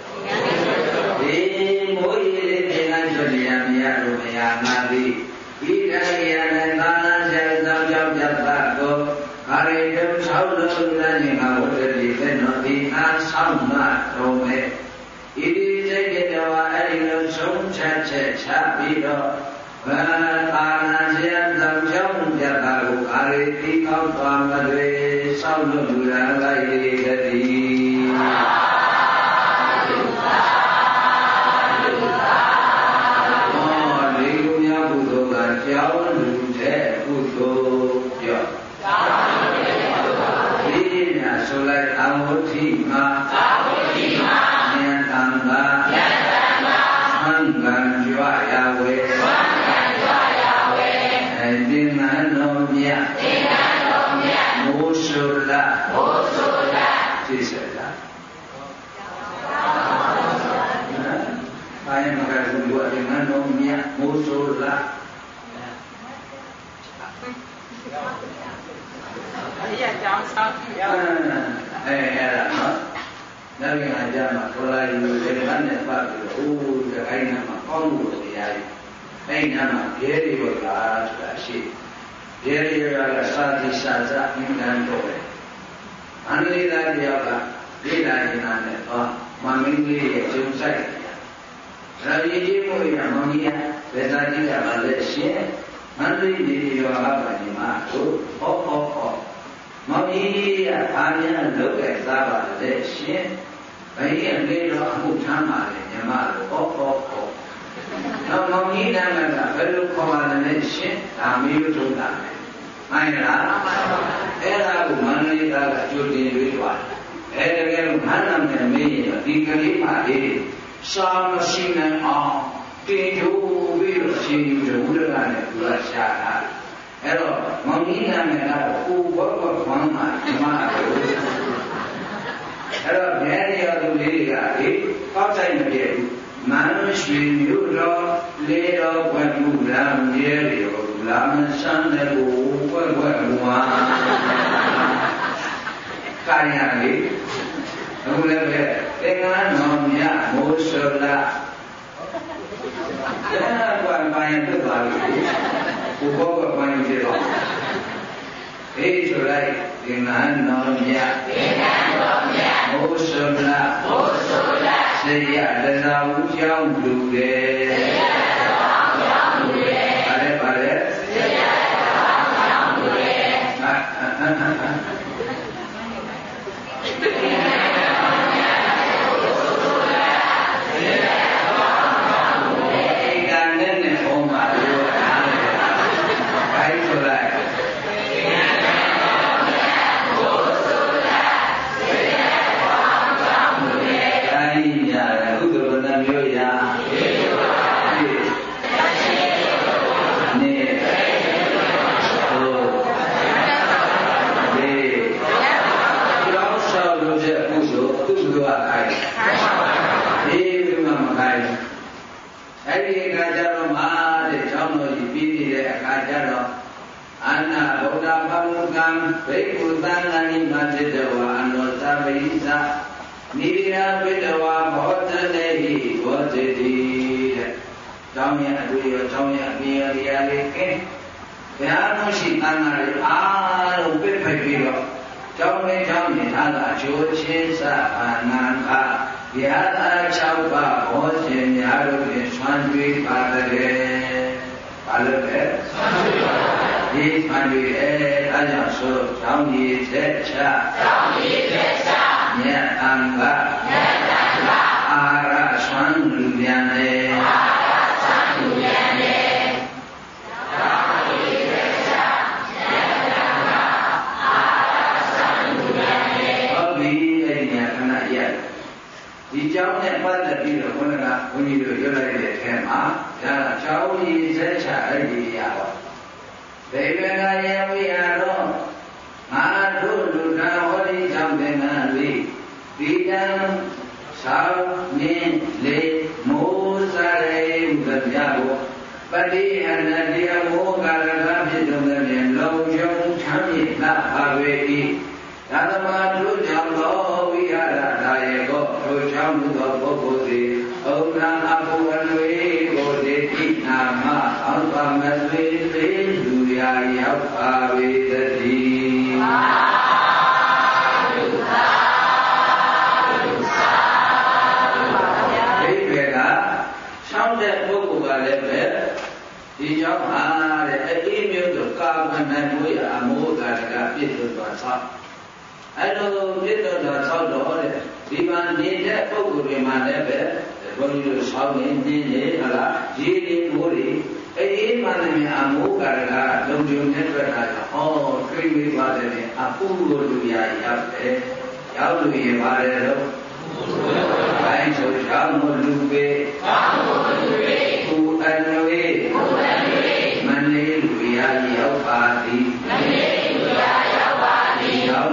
မိုးရီလေးသင်္ကန်းချွတ်ရမရလို့မရနာသည်ဤတိုင်းရနဲ့သာလန်ဆယ်သောကြောင့်ပြတ်တာကိုအာရိယံဆောင်းလုံးလမ်းငါဝတ္တိသေနောဒီအားဆောင်နာတော်မဲ့ဤဒီစိတ်ကတော်အဲ့ဒီလိုဆုံးချက်ချက်ချပြီးတော့ဘာသာနာဆရာသောကြောင့်ပြတ်တာကိုအာရိတိကောက်သွားမတွေဆောင်းလို့လူရန်လိုက်ရသည် ရအဲအဲ့ဒါနော်နောက်ပြန်အကြမှာခေါ်လာယူတယ်ဗန်းနဲ့ပတ်ပြီးတော့အိုးဒီအိုင်းနာမှာကောင်းလို့တရားကြီးအိုင်းနာမှာဘဲရီရောလာဆိုတာရှိဘဲရီရောကစာတိစာစအင်္ဂန်တော့တယ်အန္တရာယ်တရားကဒိဋ္ဌာယနာနဲ့ဟောမမင်းကြီးရဲ့ကျုံဆိုင်တယ်ရည်ကြီးမှုရမောင်ကြီးကဘယ်သာကြည့်ရပါလဲရှင်မန္တိဒီရောအပ္ပတိမှာကိုဟောဟောဟော မောင်ကြီးကဘာများလုပ်ခဲ့သားပါလဲရှင်ဘယ်ရင်လေးတော့အမှုထမ်းပါလေညီမတို့ဟောဟောဟောနောက်မောင်ကြီးနာမည်ကဘယ်လိုခေါ်ပါလဲရှင်ဒါမီးထုတ်တာလေမှန်လားအဲ့ဒါကိုမန္တလေးသားကကြိုတင်ရွေးသွားတယ်အဲ့တကယ်လို့မန္တလေးမင်းရင်ဒီကလေးပါလေစာမရှိနိုင်အောင်တင်ကြိုးပြီးတော့ရှင်ယူတယ်ဘုရားနဲ့သူကရှာတာ အဲ့တော့မောင်ကြီးနာမည်ကတော့ကိုဘောဘောဝမ်းမှာဓမ္မတော်အဲ့တော့မြဲရသူလေးတွေကလေပောက်တိုင်းမပြည့်ဘူးမန္တရွှေမြို့တော်လေးတော်ဘွယ်မှုလမ်းရဲရောလာမဆန်းတဲ့ကိုဘွယ်ဘွယ်ဝါကာယလေးအခုလည်းပဲသင်္ကန်းတော်မြတ်မိုးစောလာအဲ့ဒါကဘာရင်ပြသွားလို့ ကိုဘောကဘာရင်ဖြစ်တော့အေးဆိုလိုက်သင်္ကန်းတော်မြတ်သင်္ကန်းတော်မြတ်မိုးစောလာမိုးစောလာစေရတနာဝကြောင့်လူတယ်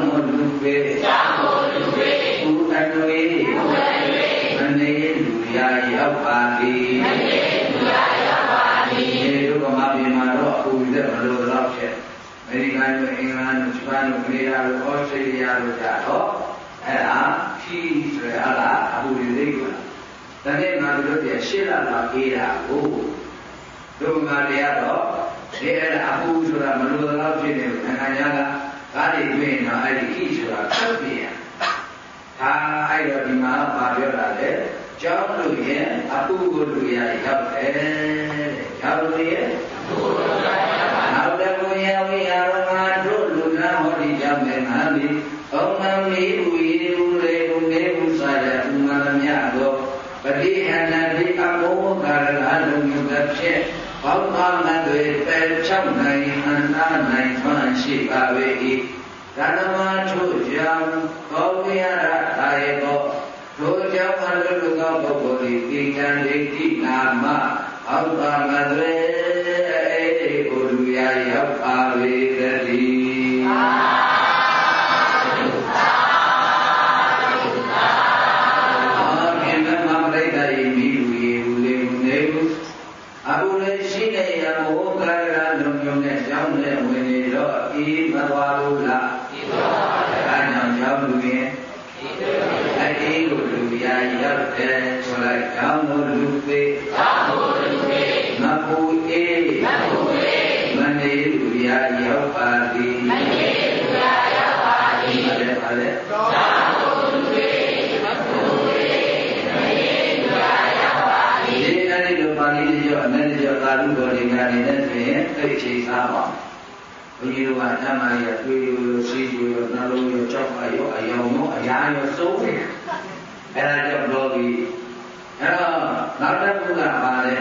မလူပေရောက်မလူပေကိုအနွေကိုအနွေမနေလူရရောက်ပါသည်မနေလူရရောက်ပါသည်ဒီလိုကမှပြင်မှာတော့အခုလက်မလို့တော့ဖြစ်အမေရိကန်တို့အင်္ဂလန်တို့ဂျပန်တို့ကနေဒါတို့ဩစတြေးလျတို့ကြတော့အဲ့ဒါဖြီးဆိုရတာအခုဒီသိကွာဒါနဲ့ငါတို့ပြရှင်းလာတာအေးတာကိုတို့ငါတရားတော့ဒီအဲ့ဒါအခုဆိုတာမလိုတော့ဖြစ်နေလို့နိုင်ငံခြားက ကားတွေတွေ့ရင်တော့အဲ့ဒီခိဆိုတာဖတ်ပြရဟာအဲ့တော့ဒီမှာဘာပြောတာလဲကျောင်းလူရဲ့အပုဂ္ဂိုလ်လူရရောက်တယ်ရောက်လို့ရဲ့နောက်တကူယဝိဟာရမတို့လူနာဟောဒီကြောင့်လည်းငါသည်ဘုံမမီဥယေဥရေဥနေဥစာရဥမရမြသောပတိဟဏတိအမောကာရလာလုံးမြတ်ဖြင့်ဘောင်းသားမတွေပဲ၆နိုင်အန္တနိုင်ထွ န်းရှိပါ၏ဓမ္မထုကြောင့်ဘောဝိရတာယေသောထိုကြောင့်အလုလူသောပုဂ္ဂိုလ်သည်တိကံဒိဋ္ဌိနာမအောက်ပါမတွေ ဘုန်းကြီးတို့ကဓမ္မရတွေးရောစီးရောနှလုံးရောကြောက်ပါရောအယောင်ရောအရာရောစိုးတယ်အဲ့ဒါကြောင့်တော့ဒီအဲ့တော့နောက်တစ်ခုကပါလေ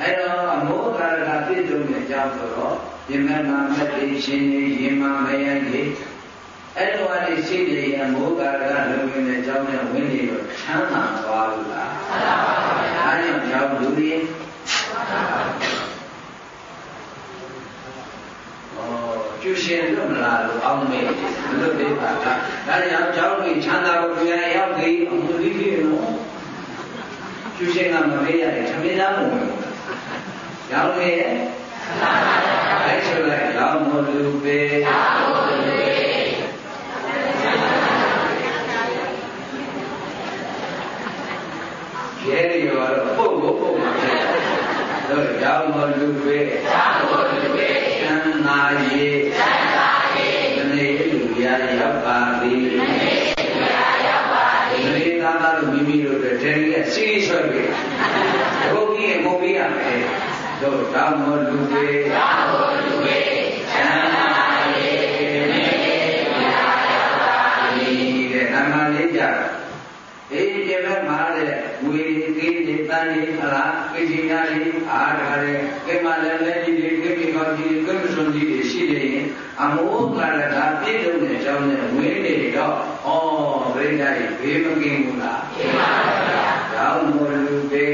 အဲ့တော့အမောကာရကပြည့်စုံတဲ့အကြောင်းဆိုတော့ယမမမတ္တိရှင်ကြီးယမမယံကြီးအဲ့လိုအလေးရှိတယ်အမောကာရကလုံဝင်တဲ့အကြောင်းနဲ့ဝင်နေတော့ချမ်းသာသွားဘူးလားမှန်ပါပါဘုရားအဲ့ဒီကြောင့်လူတွေ ကျူရှင်လွတ်မလားလို့အောင်းမေးလွတ်သေးပါလားဒါကြောင့်ကျောင်းကြီးချမ်းသာကိုပြန်ရောက်ပြီးအမှုကြီးကြီးနော်ကျူရှင်ကမမေးရတယ်သမီးသားမဝင်ဘူးကျောင်းလေးရဲ့အဲ့ဆိုလိုက်လောင်းမလူပေလောင်းမလူပေရဲရောတော့ပုတ်ကိုပုတ်မှာဖြစ်တယ်တို့ကြောင်းမလူပေကြောင်းမလူပေသံသာရေ သည်မနေသာသာတို့မိမိတို့တဲ့တယ်ကြီးစီးဆွဲပြီဘုန်းကြီးကိုပြီးရမယ်တို့ကြောင်းမလူပေကြောင်းမလူပေသံသာရေမနေလူရရောက်ပါသည်တဲ့နာမလေးကြအေးဒီဘက်မှာတဲ့ဝေကိနေတန်ကြီးဟလားကိစီညာကြီးအားထားတဲ့ကိမလည်းလည်းဒီဒီကိမိကောကြီးကိမစွန်ကြီးရှိနေရင်အမောကရကပြည့်စုံတဲ့အကြောင်းနဲ့ဝင်နေတော့ဩ ဗိဓာကြီးဘေးမကင်းဘူးလားကင်းပါပါဗျာ။ကြောင်းမလူပေ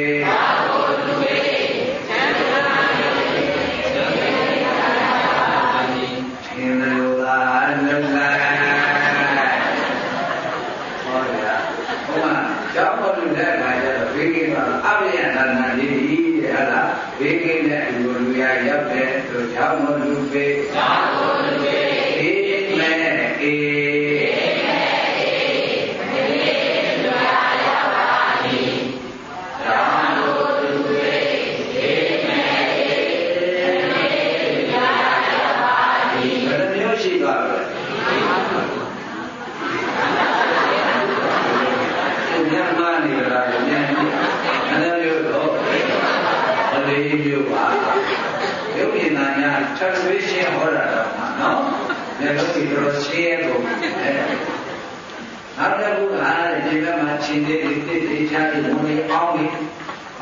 ဘက်မှာချင်းသေးသေးသေးသေးချာပြီးဝင်နေအောင်နေ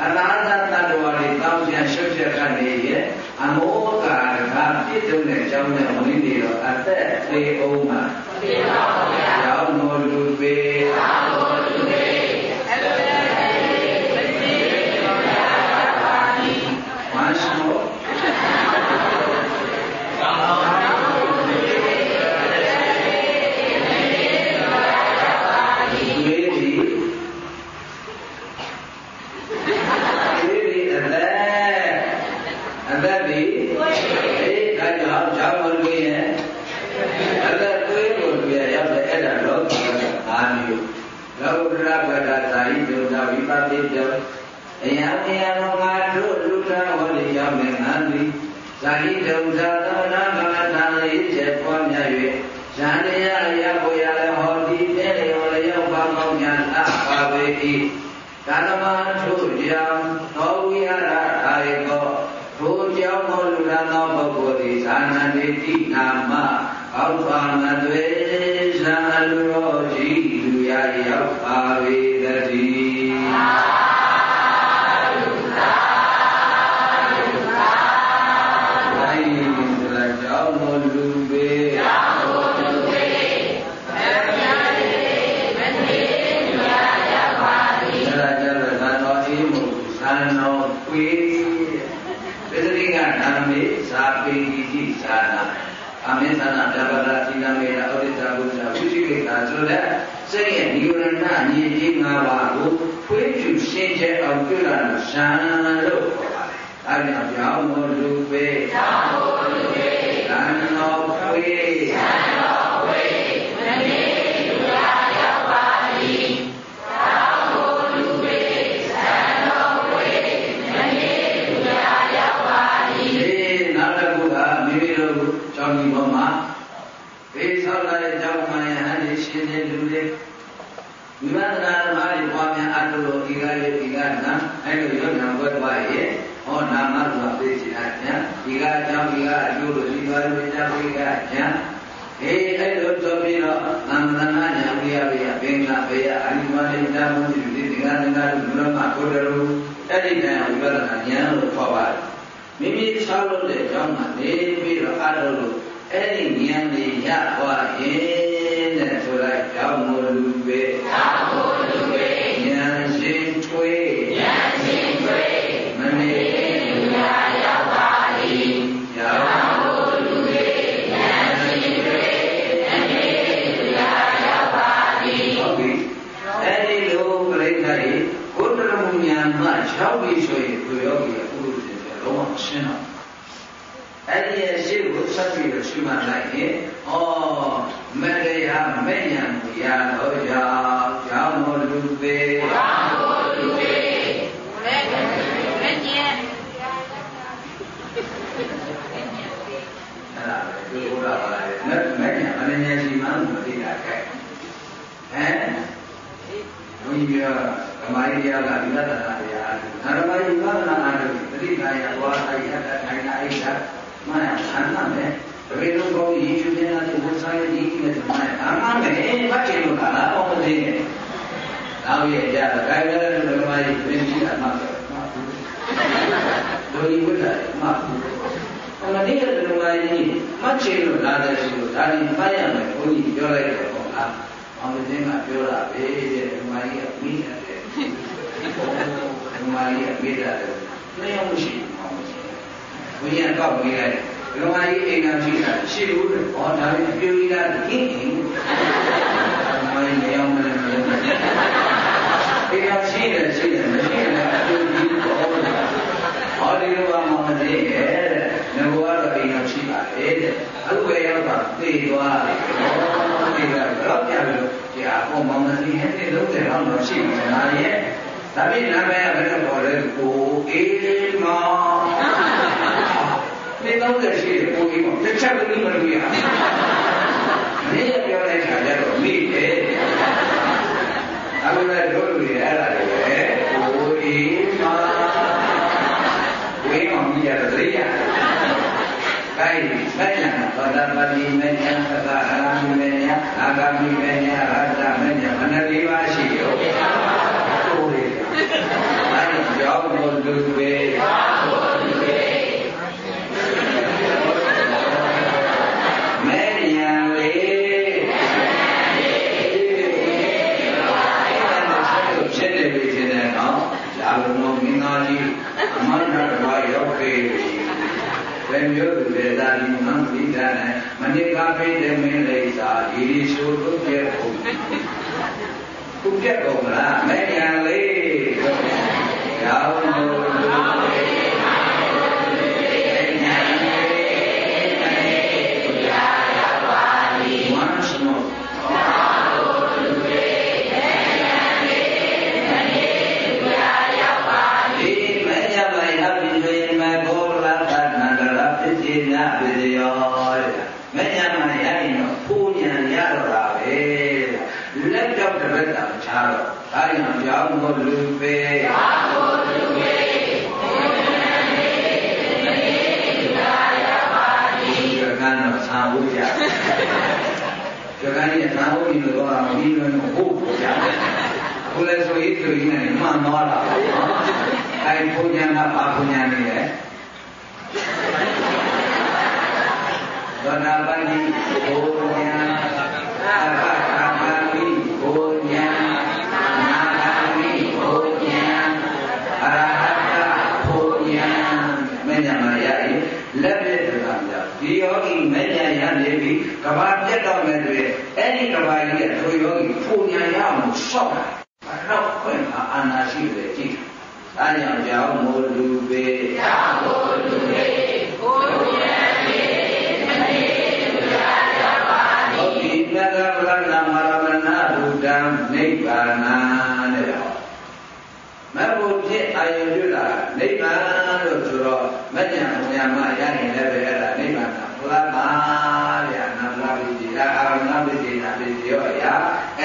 အနာသတ္တဝါတွေတောင်းချင်ရှုပ်ချက်ခတ်နေရဲ့အမောကာရကပြည့်စုံတဲ့အကြောင်းနဲ့ဝင်နေတော့အသက်သေးအောင်မှာသေပါဘူးဗျာရောက်မို့လူပေးရောက်မို့လူပေးအဲ့ဒါဝမ်းရှိမို့မေးဒီမေးဒီအသက်အသက်ဒီအေးဒါကြောင့်ကြောင့်မလို့ရဲ့အသက်သွေးကိုပြရောက်တဲ့အဲ့ဒါလောကီအာမျိုးလောကုတ္တရဘဒ္ဒသာယိတုဒ္ဒဝိပတိတောအယံအယံငါတို့လူတော်ဝလိရောက်နေငါသည် ဇာတိတုံဇာသမဏကမ္မထာလေးချက်ပွားများ၍ဇာတိယရပေါ်ရလည်းဟောဒီတဲ့ရောလည်းရောက်ပါကောင်းညာအပါပေ၏ကာလမထို့ကြောင့်သောဝိရထာယေကောထိုကြောင့်မောလူရသောပုဂ္ဂိုလ်သည်ဇာနတိတိနာမအောက်ပါမသွေဇာလူရောကြီးလူရရောက်ပါပေတည်း တိသာနာအမေသနာတပ္ပရာသီလမေရဩဒိတာဘုရားဝိသိကိတာဆိုတဲ့စိတ်ရဲ့និဝရဏအညီကြီး၅ပါးကိုဖွေးဖြူရှင်းချက်အောင်ပြုလာလို့ဇံလို့ခေါ်ပါတယ်။အဲဒါကြောင့်မို့လူပဲ။ကြောင့်မို့လူပဲ။ဇံတော်ဖွေး။ဇံ တွေရှင်နေလူတွေဝိပဿနာဓမ္မတွေပွားများအတုလို့ဒီကလေးဒီကနာအဲ့လိုရုပ်နာဘွယ်ပွားရဲ့ဟောနာမကသိချင်တာညာဒီကအကြောင်းဒီကအကျိုးလို့ဒီပါရမီတာဒီကညာအေးအဲ့လိုဆိုပြီးတော့သံသနာညာဝိယဝိယဘင်္ဂဘေယအနိမနိတမုဒီဒီကငငါလူလမကိုတရူအဲ့ဒီတိုင်ဝိပဿနာဉာဏ်လို့ခေါ်ပါတယ်မိမိဆောက်လို့တဲ့အကြောင်းမှာနေပြီးတော့အားထုတ်လို့အဲ့ဒီဉာဏ်လေးရသွားရင်တဲ့ ဆိုလိုက်ကြောင်းမလူပဲကြော ဘုန်းကြီးကဓမ္မရိယကဒီလတ္တနာတရားဓမ္မရိယကနာနာတို့တတိကာယဘောအယတထိုင်နာအိဒါမနဆန္ဒမဲ့တပည့်တော်ကောယေရှုတရားနဲ့ဘုရားရဲ့ဒီကိနဲ့ဓမ္မရဲ့အမှန်ပဲဘာချင်လို့လားအောင်မသိနဲ့နောက်ရဲ့ကြတော့ဒါကြတဲ့ဓမ္မရဲ့ပြင်ကြည့်တာမှပဲဘုရားဝိလာမှအမတိရဲ့ဓမ္မရဲ့မှတ်ချင်လို့လာတယ်ဆိုတော့ဒါဒီဖတ်ရမယ်ဘုန်းကြီးပြောလိုက်တယ်ပေါ့လား အောင်မသိကပြောတာပဲတဲ့ဓမ္မရဲ့မိတယ်ဓမ္မရဲ့မိတယ်လည်းမမရှိဘူးဘုရားကောက်ပေးလိုက်ဘုရားကြီးအိမ်သာရှိတာရှိဘူးတဲ့ဟောဒါလည်းအပြိုကြီးလားကင်းကင်းဓမ္မရဲ့မရောက်မလဲမလို့အိမ်သာရှိတယ်ရှိတယ်မရှိရင်လည်းအပြိုကြီးတော့ဟောဒီလိုမှမသိရဲ့တဲ့ငဘွားတော့အိမ်သာရှိပါလေတဲ့အခုပဲရောက်တာသိသွားတယ်ဟောဒီကတော့ပြန် လို့ကြာပေါ်မောင်မသိရဲ့တဲ့လုံးတယ်တော့ရှိနေလားရဲ့ဒါပေမဲ့နာမည်ကဘယ်လိုခေါ်လဲကိုအေးမောင်နေတော့တဲ့ရှိကိုအေးမောင်တစ်ချက်ကလေးမလို့ရနေရပြောလိုက်တာကြတော့မိတယ်အခုလည်းတို့လူတွေအဲ့ဒါတွေပဲကိုအေးမောင်ဝေးမောင်ကြီးရတဲ့ရိယာကိုင်းဆိုင်ရသောတာပတိမေယံ ယ်မျိုးသူတွေသာဒီမှန်ပြီးတာနဲ့မနစ်ကဖိတဲ့မင်းလေးစာဒီဒီဆိုတော့ပြဖို့ခုပြတ်ကုန်လားမဲရန်လေးရောက်လို့ ကန်းရဲ့သာဝုကြီးလို့တော့မင်းတို့ဟုတ်ဖို့ကြကိုလည်းဆိုရေးဆိုရေးနဲ့မှန်သွားတာပေါ့နော်အဲဘုညာကဘာဘုညာနေလဲသောတာပန်ဒီဘုညာ အဲ့ဒီကဘာကြီးရဲ့သူယောဂီဘုညာရအောင်ရှောက်တာတော့ခွင့်အာနာရှိတယ်ကြည့်။အဲကြောင့်ကြောင့်မို့လူပေကြောင့်မို့လူပေဘုရားပေမနေလူရရပါသည်။ဟုတ်ပြီနဂရဏမရမဏဘုဒ္ဓံနိဗ္ဗာန်တဲ့ဟော။မဘုဖြစ်အာယုပြုတာနိဗ္ဗာန်လို့ဆိုတော့မဉ္ဇဉ်ဘုရားမရရင်လည်းပဲ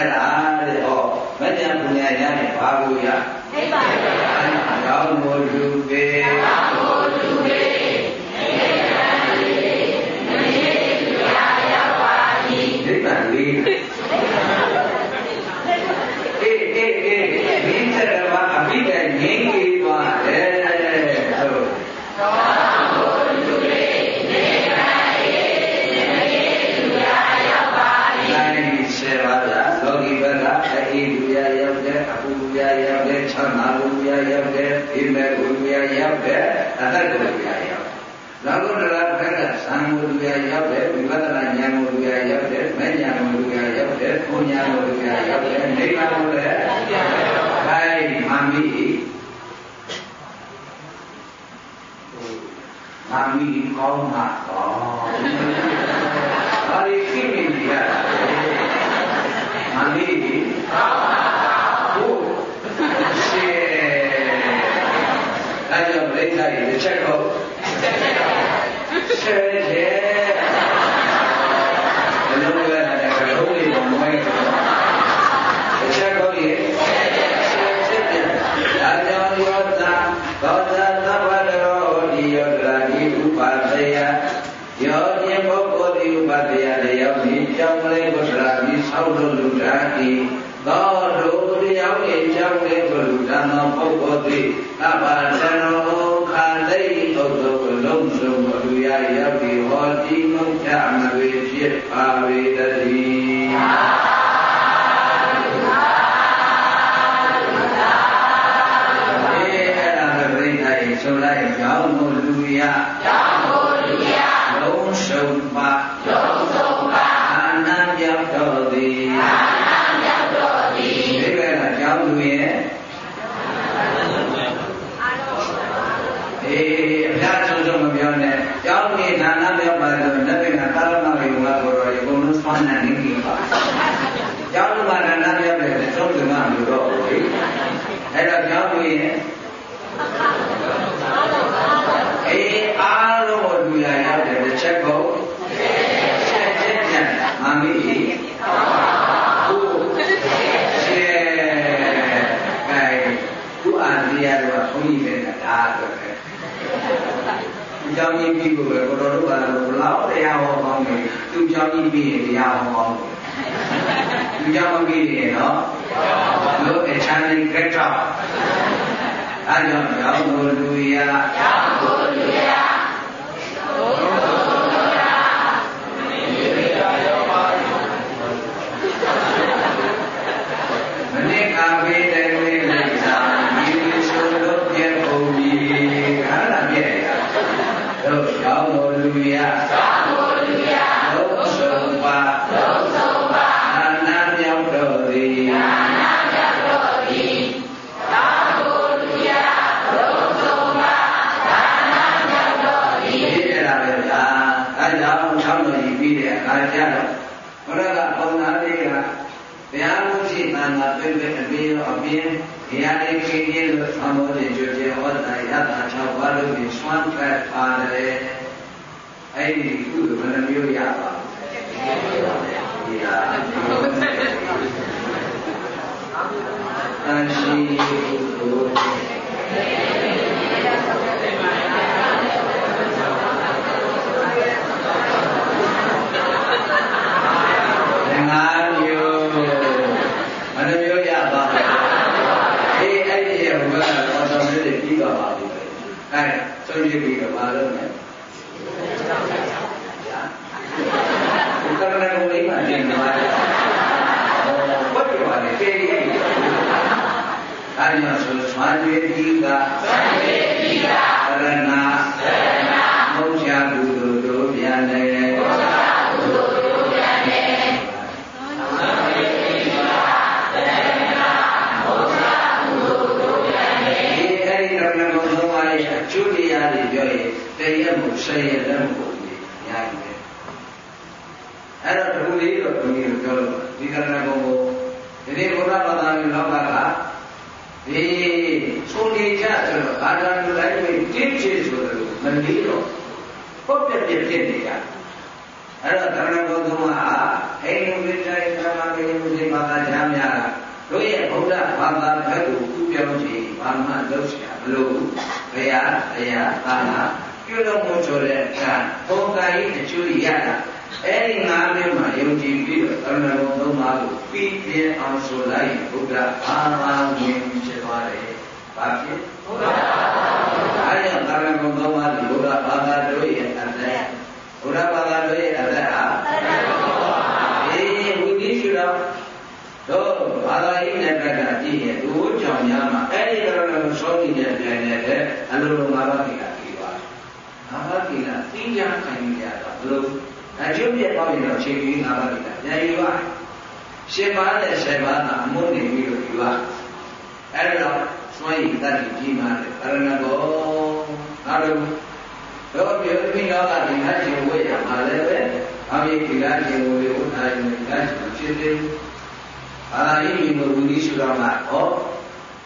အဲ့ဒါတဲ့ဟောမဉ္ဇဉ်ဘုရားရရင်ဘာကိုရနိဗ္ဗာန်ပါကြောင့်မို့လူပေ ရောက်တဲ့ချမ်းသာလူရရောက်တဲ့အိမေလူရရောက်တဲ့အတ္တလူရရောက်လောကုတ္တရာဘက်ကသံဃာလူရရောက်တဲ့ဝိပဿနာဉာဏ်လူရရောက်တဲ့မဉ္ဇဏ်လူရရောက်တဲ့ဘုညာလူရရောက်တဲ့နိဗ္ဗာန်လူရခိုင်းမမီမမီကောင်းမှာကောင်းဘာလို့ခိမိနေရတာမမီကောင်းမှာဟုတ်ရှေအဲကြောင့်လက်လိုက်တစ်ချက်တော့ ဆယ်တဲ့ဘယ်လိုလဲတဲ့ကလုံးလေးပေါ်မွေးတစ်ချက်တော့ရေဆယ်တဲ့ဒါကြောင့်ယောသာသောတာသဗ္ဗတရောဒီယောဒရာဒီဥပါဒေယယောပြပုဂ္ဂိုလ်ဒီဥပါဒေယတယောဤကြောင့်လေးဘုရားဒီဆောက်လို့လူတာဤသောတို့တရားဤကြောင့်လေးဘုရားသောပုဂ္ဂိုလ်သည်အဘာတ မုတ်ချမဝေဖြစ်ပါဝေတည်းဆိုလိုက်ကြောင်းမို့လူရကြောင်းမို့လူရလုံးစုံပါလုံးစုံပါအာနံပြောက်တော်သည်အာနံပြောက်တော်သည်ဒီကဲကကြောင်းလူရဲ့အေးအပြားဆုံးဆုံးမပြောနဲ့ကြောင်းနေဌာနပြောက်ပါလို့လက်ပင်ကကာလမဝေဝါကိုတော့ဒီကုလုံးဆွမ်းနေနေပြီပါကြောင်းလူမှာဌာနပြောက်တယ်သုံးစုံမှလို့တော့ဘူးအဲ့တော့ကြောင်းလူရဲ့အေးအားလုံးကိုလူရရောက်တယ်တစ်ချက်ကိုဆက်ချက်ပြန်မမီးဟုတ်ရှေအဲခုအာဒီယာတော့ဘုန်းကြီးလည်းဒါတော့ပဲ ဒီကြောင့်ကြီးပြီးကိုပဲကိုတော်တို့ကတော့ဘလောက်တရားဟောကောင်းတယ်သူကြောင့်ကြီးပြီးရင်တရားဟောကောင်းတယ်သူကြောင့်မပြီးနေနော်တို့အချမ်းလေးကက်တော့အဲကြောင့်ရောင်းကိုလူရရောင်းကိုလူရမနစ်ကဘေးတယ် လူရရောင်းကိုလူရတို့ဆုံးပါတို့ဆုံးပါအာနာမြောက်တော်သည်အာနာမြောက်တော်သည်ရောင်းကိုလူရတို့ဆုံးပါအာနာမြောက်တော်သည်အဲ့ဒါပဲဗျာအဲကြောင့်ဆောင်းတော်ကြီးပြီးတဲ့အခါကျတော့ဘုရားကပုံနာလေးကဘုရားမှုရှိတန်တာပြည့်ပြည့်အပြင်းအပြင်းဒီဟာလေးခင်းခြင်းလို့သံဃာတွေကြွကြဟောတာရတာ၆ပါးလို့ဒီဆွမ်းဖက်ပါတယ် အဲ့ဒီကုသိုလ်ဘယ်နှမျိုးရပါဒီဟာအရှိကုသိုလ်ငါမျိုးဘယ်နှမျိုးရပါလဲအေးအဲ့ဒီရဲ့ဘုရားတော်တော်လေးတွေပြီးတော့ပါဘူးအဲဆုံးဖြတ်ပြီးတော့မလုပ်နဲ့ ဘုရားကလည်းဘုရားမှာတင်နေပါတယ်ဟောဘုရားကလည်းတည်ရည်အဲ့ဒီမှာဆိုဆွမ်းရည်ဒီကဆွမ်းရည်ဒီကရဏရဏမုတ်ချကုသိုလ်တို့ပြန်တယ်မုတ်ချကုသိုလ်တို့ပြန်တယ်ဒီအဲ့ဒီတော့လည်းဘုရားပါရဲ့အကျိုးတရားတွေပြောရင်တရရက်မှုဆယ်ရက်လည်းမဟုတ်ဘူး။ညာကြီးပဲ။အဲ့တော့ဒီ လို့ဘုန်းကြီးတို့ပြောလို့ဒီကရဏဂုံကိုဒီနေ့ဘုရားဘာသာမျိုးလောကကဒီဆုံးနေကြဆိုတော့အာရဏလိုက်ဝင်တိချေဆိုတော့မနေတော့ပုတ်ပြက်ပြက်ဖြစ်နေရအဲ့တော့ကရဏဂုံကဟိန္ဒူဝိတ္တေသမာဓိမုစိဘာသာချမ်းများတို့ရဲ့ဘုရားဘာသာဘက်ကိုကူပြောင်းချေဘာမှလုပ်ချင်မလို့ဘုရားဘုရားသာနာပြုလုပ်မှုဆိုတဲ့အတိုင်းပုံကံဤအကျိုးရတာ အဲ့ဒီငါးမျိုးမှာယုံကြည်ပြီးတော့သရဏဂုံသုံးပါးကိုပြီးပြင်းအောင်ဆိုလိုက်ဘုရားအာမဝင်ဖြစ်သွားတယ်။ဘာဖြစ်ဘုရားအဲ့ဒီသရဏဂုံသုံးပါးကိုဘုရားဘာသာတို့ရဲ့အသက်ဘုရားဘာသာတို့ရဲ့အသက်ဟာအေးဝိသိရှိတော့တို့ဘာသာရေးနဲ့တက်ကကြည့်ရင်ဒုကြောင့်များမှာအဲ့ဒီကတော့လည်းစောတိတဲ့ပြန်နေတဲ့အလိုလိုငါးပါးကိလာပြီးသွားငါးပါးကိလာသိကြခံရတော့ဘလို့ အကျိုးပြပေါ့ရင်တော့ချိန်ပြီးငါးပါးကိလာပြန်ယူပါရှင်းပါတဲ့ဆယ်ပါးကအမှုနေပြီးလို့ယူပါအဲ့တော့စွန့်ရည်တတ်ကြီးမှတယ်အရဏဘောငါတို့တော့ပြောပြီးတော့ကဒီဟာရှင်ဝေးရမှာလည်းပဲအမေဒီကရှင်ဝေးဥထာယုန်ဒီကရှင်ဖြစ်တယ်ဘာသာရေးမျိုးဝိသီရှုတော်မှာဟော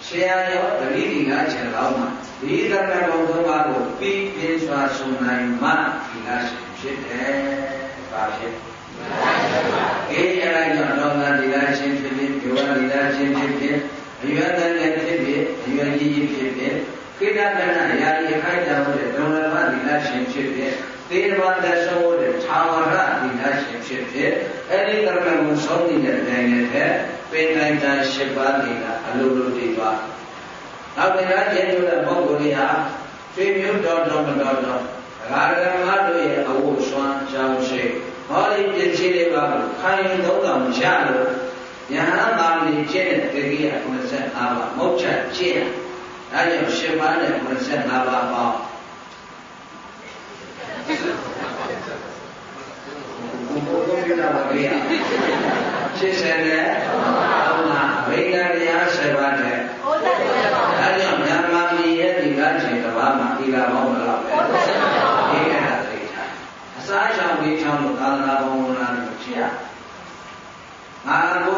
ဆရာရောတတိတိကအချက်တော်မှာဒီသရဏဂုံသုံးပါးကိုပြီးပြင်းစွာဆုံနိုင်မှဒီကရှင် ဖြစ်တယ်။ဘာဖြစ်။အေးအဲ့ဒါကြောင့်တော့ငါဒီကရှင်ဖြစ်ဖြစ်ဒီဝဒီကရှင်ဖြစ်ဖြစ်အရွယ်တန်လည်းဖြစ်ဖြစ်အရွယ်ကြီးကြီးဖြစ်ဖြစ်ခိတ္တကနရာဒီခိုက်တော်တဲ့ဒုံလဘဒီကရှင်ဖြစ်ဖြစ်သေတဘာသက်ဆုံးတဲ့သာဝရဒီကရှင်ဖြစ်ဖြစ်အဲ့ဒီကရဏဂုံဆုံးနေတဲ့နိုင်ငံတဲ့ပင်တိုင်းတာ၈ပါးတွေကအလိုလိုတည်သွားနောက်တရားကျင့်ကြတဲ့ပုဂ္ဂိုလ်တွေဟာဆွေမျိုးတော်တော်မတော်တော်ဒကာဒကမတို့ရဲ့အဝတ်ဆွမ်းကြောင်းရှိဟောဒီပြည့်စည်လေးပါကို ခိုင်သုံးတော်ရလို့ယဟန်သာမဏေကျင့်တဲ့တတိယ95ပါးမုတ်ချက်ကျင့်ဒါကြောင့်၈ပါးနဲ့95ပါးပေါင်း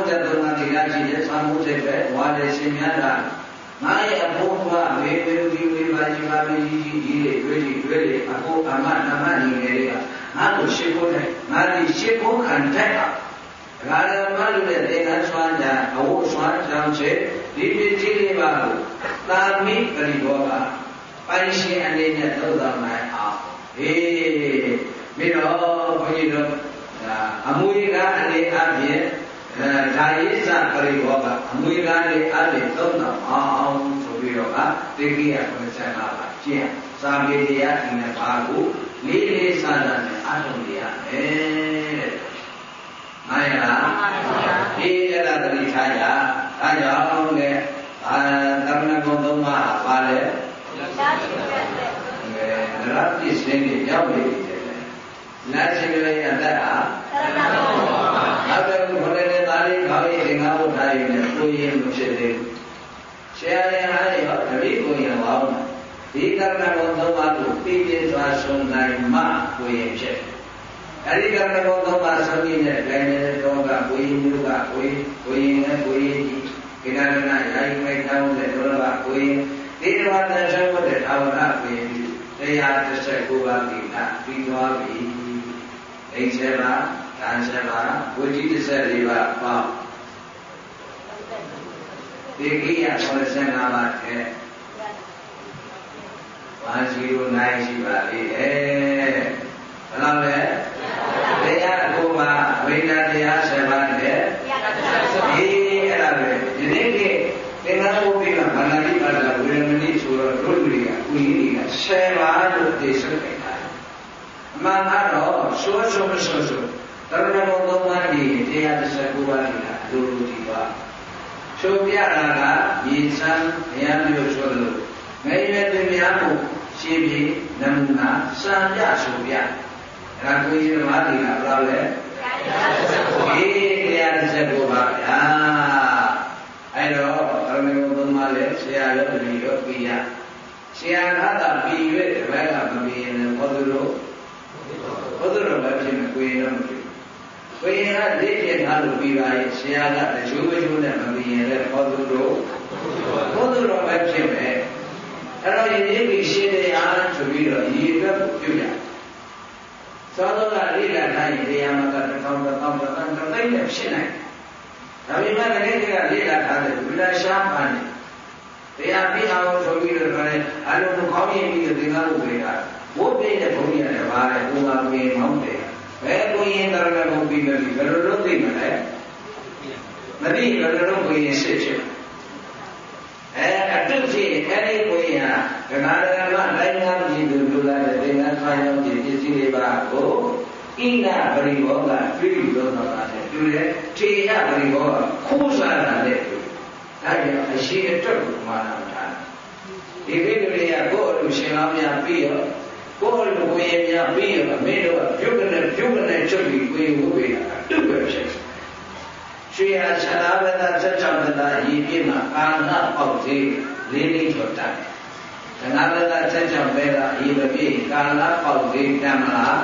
63မှာတရားရှိတယ်ဆံမှုစိတ်ပဲဝါတယ်ရှင်များတာငါရဲ့အဖို့ကမေဝေဒီဝေပါတိပါမီကြီးတွေတွေ့ကြည့်တွေ့လေအဖို့အမနမနေနေလေကငါ့ကိုရှင်းဖို့နဲ့ငါဒီရှင်းဖို့ခံတတ်တာဒါရမလူရဲ့သင်္ကန်းဆွမ်းကြအဝတ်ဆွမ်းကြောင်းချေဒီပစ္စည်းလေးပါကိုသာမိပရိဘောကပိုင်ရှင်အနေနဲ့သုံးဆောင်နိုင်အောင်ဟေးပြီးတော့ဘုန်းကြီးတို့အမွေကအနေအချင်း အဲဒါရေးစပရိဘောကအမွေကားလေးအဲ့ဒီသုံးတော်အောင်ဆိုပြီးတော့ကတိကိယ95ပါကျင့်စာပေတရားဒီနှစ်ပါးကိုလေးလေးစားစားနဲ့အထုံရရမယ်တဲ့။မှန်ရလား။ဒီအဲ့ဒါတတိထားကြ။ဒါကြောင့်လေအာသမဏဂုံသုံးပါးပါလေ။အဲနရပစ္စည်းတွေရောက်နေတယ်။နတ်ရှင်တွေအတ္တဟာနောက်တစ် ရည်နဲ့ကိုရင်မဖြစ်သေးဘူး။ဆရာရင်အားရောတတိကိုရင်ဝအောင်ဒီကရဏဂုံသုံးပါးကိုပြည့်ပြည့်စွာဆုံးနိုင်မှကိုရင်ဖြစ်။အဲဒီကရဏဂုံသုံးပါးဆုံးရင်းနဲ့တိုင်းနေတဲ့တော့ကကိုရင်မျိုးကကိုရင်ကိုရင်နဲ့ကိုရင်ကြီးကိနာရဏယာယိမိတ်တောင်းတဲ့တော့ကကိုရင်ဒီဝါဒဆောဝတ်တဲ့သာဝရကိုရင်တရားတစ်ဆက်ကိုပါပြီလားပြီးသွားပြီ။အိမ်ဆယ်ပါးကံ7ပါးဝိจิတ14ပါးပေါ့ ဒီကိယ85ပါးတဲ့109ရှိပါလေအဲဘယ်လောက်လဲတရားကိုပါဝိညာတရား7ပါးနဲ့ဒီအဲ့ဒါပဲဒီနေ့ကသင်္ကန်းဘုရားကဘာသာတိပါဒဝေရမဏိဆိုတော့တို့လူတွေကကုကြီးတွေက7ပါးလို့သိစက်နေတာအမှန်ကတော့ဆိုးဆိုးမဆိုးဆိုးတရဏဂုံသုံးပါးဒီ139ပါးဒီကအလိုလိုဒီပါ ဆိုပြတာကမြေစမ်းဘုရားမျိုးဆိုလို့ငယ်ရွယ်သူများကိုရှင်းပြီးနမူနာစံပြဆိုပြအဲ့ဒါကိုကြီးဓမ္မဒီကဘယ်လိုလဲဒီ139ပါးဗျာအဲ့တော့တရဏဂုံသုံးပါးလေဆရာရောတပည့်ရောပြီးရဆရာကတာပြီးရွတဲ့ဘက်ကမပြီးရင်ဘောသူတို့ဘောသူတို့လည်းဖြစ်မယ်ကိုရင်တော့မဖြစ် ဘုရားကလက်ကျင်ထားလို့ပြီးပါရဲ့ဆရာကတချိုးချိုးနဲ့မပြီးရင်လည်းဟောသူတို့ဟောသူတော်ပဲဖြစ်မယ်အဲ့တော့ယဉ်ကျေးပြီးရှင်းတရားဆိုပြီးတော့ရည်အတွက်ပြုရသောသောကလိလာတိုင်းတရားမှာတစ်ထောင်တစ်ထောင်တစ်ထောင်တစ်သိမ့်နဲ့ဖြစ်နိုင်ဒါပေမဲ့လည်းဒီကလိလာထားတဲ့ဝိလာရှားပါနေတရားပြီးအောင်ဆိုပြီးတော့လည်းအလုံးစုံကောင်းရင်ပြီးသင်္ကားလို့တွေကဘုရားပြည့်တဲ့ဘုန်းကြီးရတယ်ဗါတယ်ဘုရားပြည့်မောင်းတယ် ဘယ်ကိုရင်တရဏဂုံပြီးမယ်ဘယ်လိုလုပ်သိမလဲမသိဘယ်လိုလုပ်ကိုရင်စစ်ဖြစ်အဲအတုဖြစ်အဲ့ဒီကိုရင်ဟာဒနာဒနာမတိုင်းငါးပြည်သူလူလာတဲ့သင်္ကန်းဆိုင်ရောက်တဲ့ပစ္စည်းတွေပါကိုဣနာပရိဘောကပြုလို့တော့တာလေတူတယ်ထေယပရိဘောကခိုးစားတာလေတူဒါကြောင့်အရှိအတွက်ကိုမာနာထားဒီကိစ္စတွေကကိုယ့်အလိုရှင်တော်များပြီးတော့ ကိုယ်လိုကိုယ်များပြီးရမင်းတို့ကပြုတ်ကနေပြုတ်ကနေချုပ်ပြီးကိုယ်ကိုယ်ကတုတ်ပဲဖြစ်ရွှေဟာခြားဝဒဆက်ချောင်းတရည်ပြည့်မှာကာဏပေါက်သေးလေးလေးကျော်တတ်ဒနာဝဒဆက်ချောင်းပဲကအရေးမပြည့်ကာဏပေါက်သေးတမ်းမလား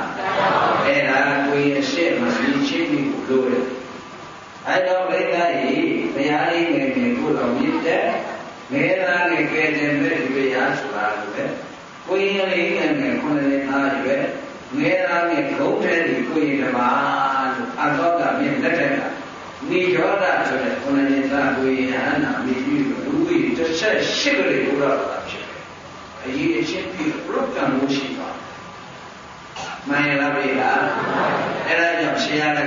အဲ့ဒါကိုယ်ရဲ့ရှေ့မှာဒီချင်းပြီးလို့လို့အဲ့တော့ဘိက္ခာကြီးဘုရားကြီးငယ်ငယ်ကိုတော်မြစ်တဲ့ငယ်သားငယ်ကဲတဲ့မဲ့ဒီဘုရားဆိုတာလည်း ကိုရင်လေးငယ်ငယ်ခုနှစ်နှစ်သားရွယ်ငယ်သားငယ်ဂုံးတဲ့ဒီကိုရင်တပါလို့အသောကမြင်လက်ထက်ကနိရောဓဆိုတဲ့ခုနှစ်နှစ်သားကိုရင်ဟန္တာမိပြီးလူကြီးတစ်ဆက်ရှစ်ကလေးဘုရားတော်ဖြစ်တယ်။အရေးအချင်းပြီးပရုကံလို့ရှိပါမှန်ရလားဗျာအဲ့ဒါကြောင့်ဆရာက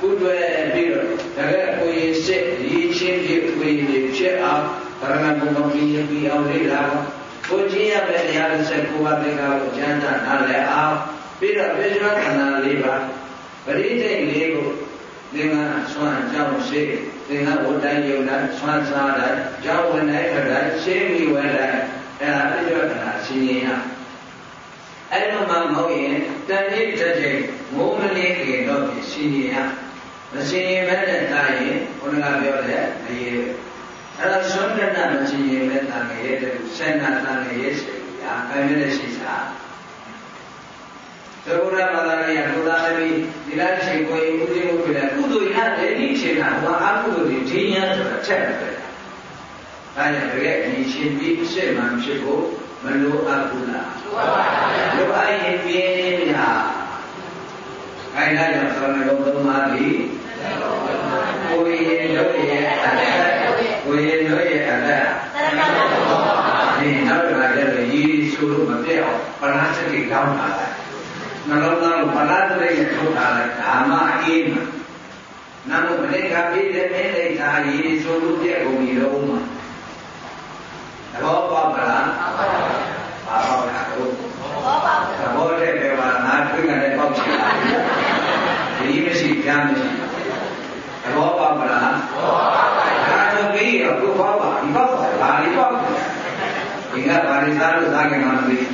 ကုတွဲပြီးတော့တကယ်ကိုရင်စစ်ဒီချင်းဖြစ်ကိုရင်ဖြစ်အောင်ဗရဏဘုံတော်ပြီးပြီးအောင်လေ့လာတော့ ကိုကြည့်ရမယ့်တရားတစ်ဆက်ကိုပါတဲ့ကောကျမ်းစာနားလည်အောင်ပြီးတော့ပြေကျွမ်းခန္ဓာလေးပါပရိသေလေးကိုသင်္ကန်းဆွမ်းကြောင်းရှိသင်္ကန်းဝတ္တယုံတိုင်းဆွမ်းစားတိုင်းကြောင်းဝင်တိုင်းခတိုင်းရှင်းပြီးဝဲတိုင်းအဲ့ဒါပြေကျွမ်းခန္ဓာရှင်းရင်ရအဲ့လိုမှမဟုတ်ရင်တန်လေးတစ်ချိန်မိုးမလေးခင်တော့ရှင်းရင်ရမရှင်းရင်ပဲတဲ့တာရင်ဘုရားပြောတဲ့အရေး အဲ့တော့သွန်တဏမချင်ရင်လည်းတန်ငယ်ရဲ့တူဆန္ဒတန်ငယ်ရဲ့ရှိရာအမြဲတည်းရှိစားသုရဘာသာရေးဘုရားသမီးဒီလားချိန်ကိုဥဒိမှုပြတယ်ကုသိုလ်ရတယ်ဒီချိန်ကဟောအကုသိုလ်တွေဒင်းရဆိုတာချက်တယ်။ဒါကြောင့်တကယ်ဒီရှင်ပြီးအစ်မှန်ဖြစ်ဖို့မလိုအပ်ဘူးလား။လိုပါပါ။လိုအပ်ရင်ပြင်းနေတာ။အဲဒါကြောင့်သရဏဂုံသုံးပါးပြီးကိုယ်ရင်တို့ရဲ့အသက် ကိုယ်ရင်တို့ရဲ့အသက်ဒီနောက်တစ်ခါကျတော့ရည်ဆိုလို့မပြတ်အောင်ပဏာစတိကောင်းတာနှလုံးသားကိုပဏာစတိနဲ့ထုတ်ထားလိုက်ဓမ္မအေးမှာနာမမလေးကပြီးတဲ့မင်းလိတ်သာရေဆိုလို့ပြက်ကုန်ပြီတော့မှာသဘောပေါက်လားပါပေါက်တာတော့ ဘောပေါက် သဘောတည်းပဲပါငါတွေ့ကြတဲ့ပေါက်ချင်တာဒီမရှိကြားမရှိသဘောပေါက်မလားသဘောပေါက်ပါဒါဆိုပြီးတော့ကိုပေါက်ပါဒီပေါက်ပါဘာလေးပေါက်ဒီကဘာလေးစားလို့စားကြမှာမသိဘူး